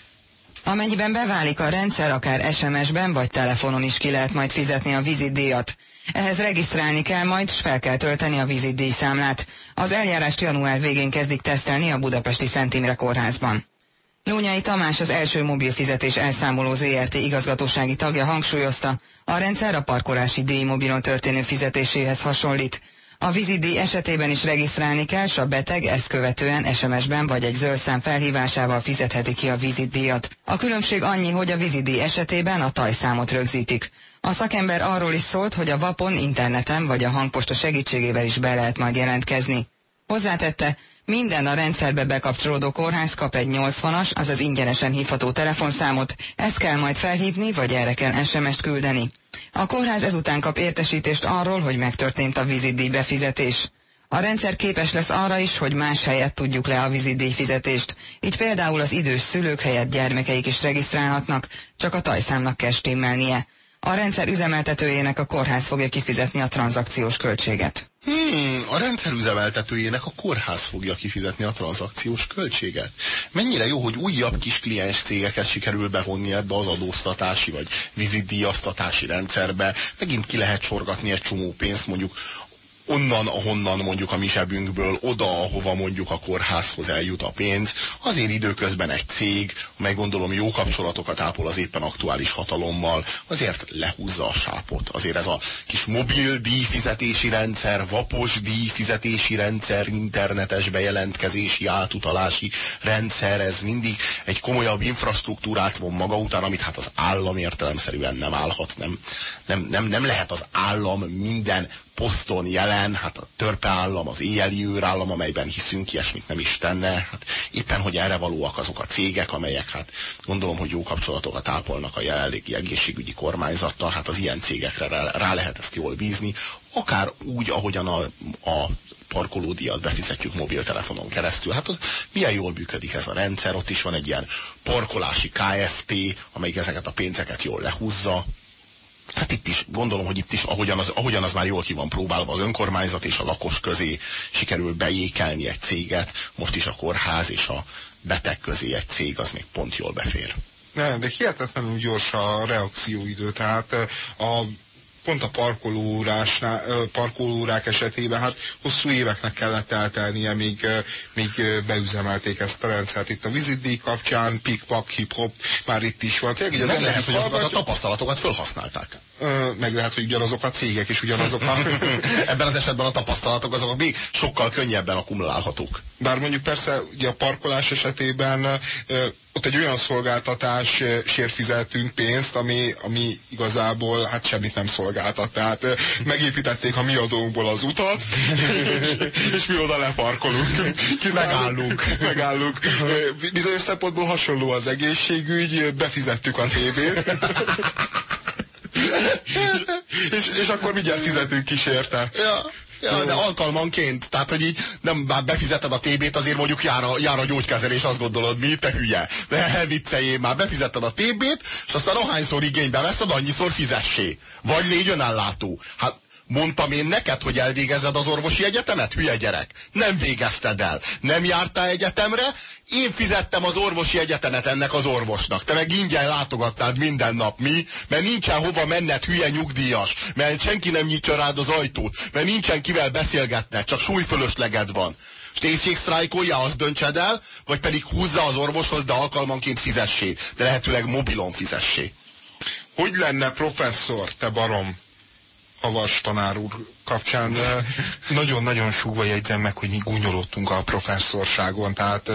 Amennyiben beválik a rendszer, akár SMS-ben vagy telefonon is ki lehet majd fizetni a vizitdíjat. Ehhez regisztrálni kell majd, és fel kell tölteni a vizitdíj számlát. Az eljárást január végén kezdik tesztelni a Budapesti Szent Imre kórházban. Lónyai Tamás az első mobil fizetés elszámoló ZRT igazgatósági tagja hangsúlyozta, a rendszer a parkolási díj mobilon történő fizetéséhez hasonlít. A vízidíj esetében is regisztrálni kell, s a beteg ezt követően SMS-ben vagy egy zöld szám felhívásával fizetheti ki a vízidíjat. A különbség annyi, hogy a vízidíj esetében a tajszámot rögzítik. A szakember arról is szólt, hogy a vapon, interneten vagy a hangposta segítségével is be lehet majd jelentkezni. Hozzátette, minden a rendszerbe bekapcsolódó kórház kap egy 80-as, azaz ingyenesen hívható telefonszámot, ezt kell majd felhívni, vagy erre kell SMS-t küldeni. A kórház ezután kap értesítést arról, hogy megtörtént a vizitdíj befizetés. A rendszer képes lesz arra is, hogy más helyet tudjuk le a vizitdíj fizetést. Így például az idős szülők helyett gyermekeik is regisztrálhatnak, csak a tajszámnak kell stimmelnie. A rendszer üzemeltetőjének a kórház fogja kifizetni a tranzakciós költséget. Hmm, a rendszer üzemeltetőjének a kórház fogja kifizetni a tranzakciós költséget. Mennyire jó, hogy újabb kis kliens cégeket sikerül bevonni ebbe az adóztatási vagy vizitdíjaztatási rendszerbe. Megint ki lehet sorgatni egy csomó pénzt mondjuk onnan, ahonnan mondjuk a mi zsebünkből, oda, ahova mondjuk a kórházhoz eljut a pénz. Azért időközben egy cég, amely gondolom jó kapcsolatokat ápol az éppen aktuális hatalommal, azért lehúzza a sápot. Azért ez a kis mobil díjfizetési rendszer, vapos díjfizetési rendszer, internetes bejelentkezési, átutalási rendszer, ez mindig egy komolyabb infrastruktúrát von maga után, amit hát az állam értelemszerűen nem állhat, nem, nem, nem, nem lehet az állam minden poszton jelen, hát a törpeállam, az éjjeli őrállam, amelyben hiszünk, ilyesmit nem is tenne. Hát éppen, hogy erre valóak azok a cégek, amelyek hát gondolom, hogy jó kapcsolatokat ápolnak a jelenlegi egészségügyi kormányzattal, hát az ilyen cégekre rá lehet ezt jól bízni, akár úgy, ahogyan a, a parkolódíjat befizetjük mobiltelefonon keresztül. Hát az, milyen jól működik ez a rendszer, ott is van egy ilyen parkolási KFT, amelyik ezeket a pénzeket jól lehúzza, Hát itt is, gondolom, hogy itt is, ahogyan az, ahogyan az már jól ki van próbálva, az önkormányzat és a lakos közé sikerül bejékelni egy céget, most is a kórház és a beteg közé egy cég, az még pont jól befér. Ne, de hihetetlenül gyors a reakcióidő, tehát a pont a parkolórásnál, parkolórák esetében hát hosszú éveknek kellett eltelnie, míg, míg beüzemelték ezt a rendszert. Itt a vizitdíj kapcsán, pikpak, hip-hop már itt is van. Tényleg, meg lehet, hogy azokat a tapasztalatokat felhasználták. Meg lehet, hogy ugyanazok a cégek és ugyanazok a... Ebben az esetben a tapasztalatok azok még sokkal könnyebben akkumulálhatók. Bár mondjuk persze ugye a parkolás esetében ott egy olyan szolgáltatásért fizetünk pénzt, ami, ami igazából hát semmit nem szolgáltat. Tehát megépítették a mi adónkból az utat, és mi oda leparkolunk. Megállunk. Megállunk. Bizonyos szempontból hasonló az egészségügy, befizettük a tévét. és, és akkor mindjárt fizetünk is érte. Ja. Ja, de alkalmanként, tehát hogy így nem már befizeted a TB-t, azért mondjuk jár a, jár a gyógykezelés, azt gondolod, mi, te hülye. De vicceljél, már befizetted a TB-t, és aztán ahányszor igénybe veszed, annyiszor fizessé. Vagy légy önellátó. Hát Mondtam én neked, hogy elvégezed az orvosi egyetemet, hülye gyerek? Nem végezted el. Nem jártál egyetemre, én fizettem az orvosi egyetemet ennek az orvosnak. Te meg ingyen látogattad minden nap, mi? Mert nincsen hova menned, hülye nyugdíjas. Mert senki nem nyitja rád az ajtót. Mert nincsen kivel beszélgetned, csak súlyfölösleged van. És sztrájkolja, azt döntsed el, vagy pedig húzza az orvoshoz, de alkalmanként fizessé. De lehetőleg mobilon fizessé. Hogy lenne professzor, te barom? Havas tanár úr kapcsán nagyon-nagyon súgva jegyzem meg, hogy mi gúnyolottunk a professzorságon, tehát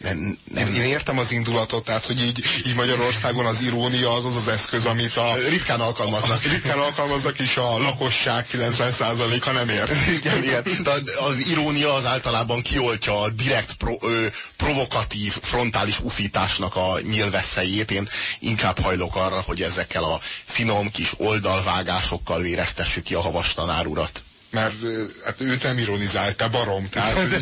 nem, nem, én értem az indulatot, tehát hogy így, így Magyarországon az irónia az az az eszköz, amit a... Ritkán alkalmaznak. Ritkán alkalmaznak, és a lakosság 90%-a nem ért. Igen, igen. De az irónia az általában kioltja a direkt pro, ö, provokatív, frontális uszításnak a nyilvesszejét. Én inkább hajlok arra, hogy ezekkel a finom kis oldalvágásokkal véreztessük ki a havas tanár urat mert hát őt nem ironizál, te barom. Tehát,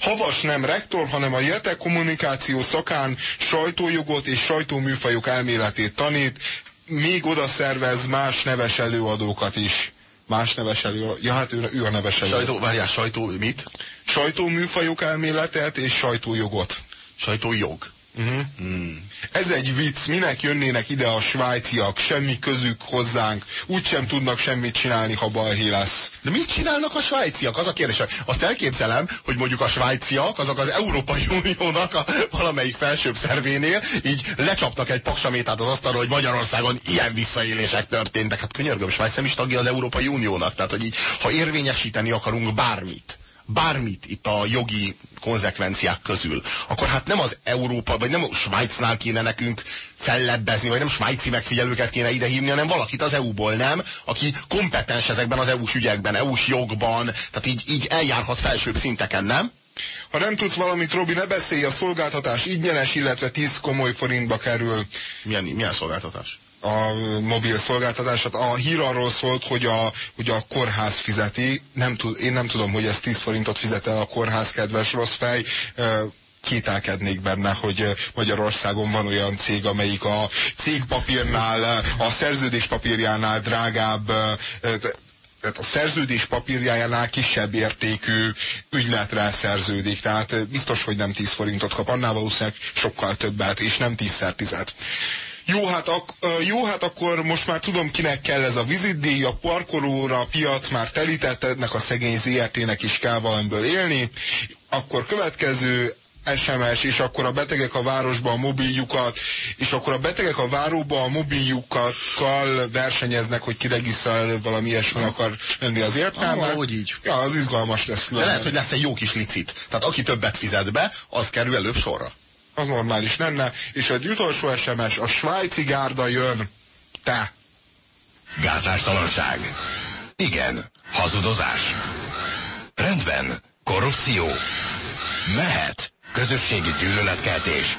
havas nem rektor, hanem a JETE kommunikáció szakán sajtójogot és sajtóműfajok elméletét tanít, még oda szervez más neves előadókat is. Más neves előadó. Ja, hát ő, ő a neves előadó. Sajtó, várjál, sajtó mit? Sajtóműfajok elméletet és sajtójogot. Sajtójog. Uh-huh. Mm. Ez egy vicc, minek jönnének ide a svájciak, semmi közük hozzánk, úgysem tudnak semmit csinálni, ha balhé lesz. De mit csinálnak a svájciak? Az a kérdés. Azt elképzelem, hogy mondjuk a svájciak, azok az Európai Uniónak a valamelyik felsőbb szervénél így lecsaptak egy paksamétát az asztalra, hogy Magyarországon ilyen visszaélések történtek. Hát könyörgöm, Svájc nem is tagja az Európai Uniónak. Tehát, hogy így, ha érvényesíteni akarunk bármit, bármit itt a jogi konzekvenciák közül, akkor hát nem az Európa, vagy nem a Svájcnál kéne nekünk fellebbezni, vagy nem svájci megfigyelőket kéne idehívni, hanem valakit az EU-ból, nem? Aki kompetens ezekben az EU-s ügyekben, EU-s jogban, tehát így, így eljárhat felsőbb szinteken, nem? Ha nem tudsz valamit, Robi, ne beszélj, a szolgáltatás ingyenes, illetve 10 komoly forintba kerül. Milyen, milyen szolgáltatás? A mobil szolgáltatását. A hír arról szólt, hogy a, hogy a kórház fizeti. Nem tud, én nem tudom, hogy ez 10 forintot fizet el a kórház, kedves rossz fej kételkednék benne, hogy Magyarországon van olyan cég, amelyik a cégpapírnál, a szerződés papírjánál drágább, tehát a szerződés papírjánál kisebb értékű ügyletre szerződik. Tehát biztos, hogy nem 10 forintot kap, annál valószínűleg sokkal többet, és nem 10-szer 10 jó hát, ak jó, hát akkor most már tudom, kinek kell ez a vizitdíj, a parkolóra, a piac már telített, ennek a szegény ZRT-nek is kell valamiből élni. Akkor következő SMS, és akkor a betegek a városba a mobiljukat, és akkor a betegek a váróba a mobiljukkal versenyeznek, hogy ki regisztrál előbb valami ilyesmi akar lenni az értelme. Hogy így. Ja, az izgalmas lesz. Különben. De lehet, hogy lesz egy jó kis licit. Tehát aki többet fizet be, az kerül előbb sorra az normális lenne, és egy utolsó SMS, a svájci gárda jön, te. Gátlástalanság. Igen. Hazudozás. Rendben. Korrupció. Mehet. Közösségi gyűlöletkeltés.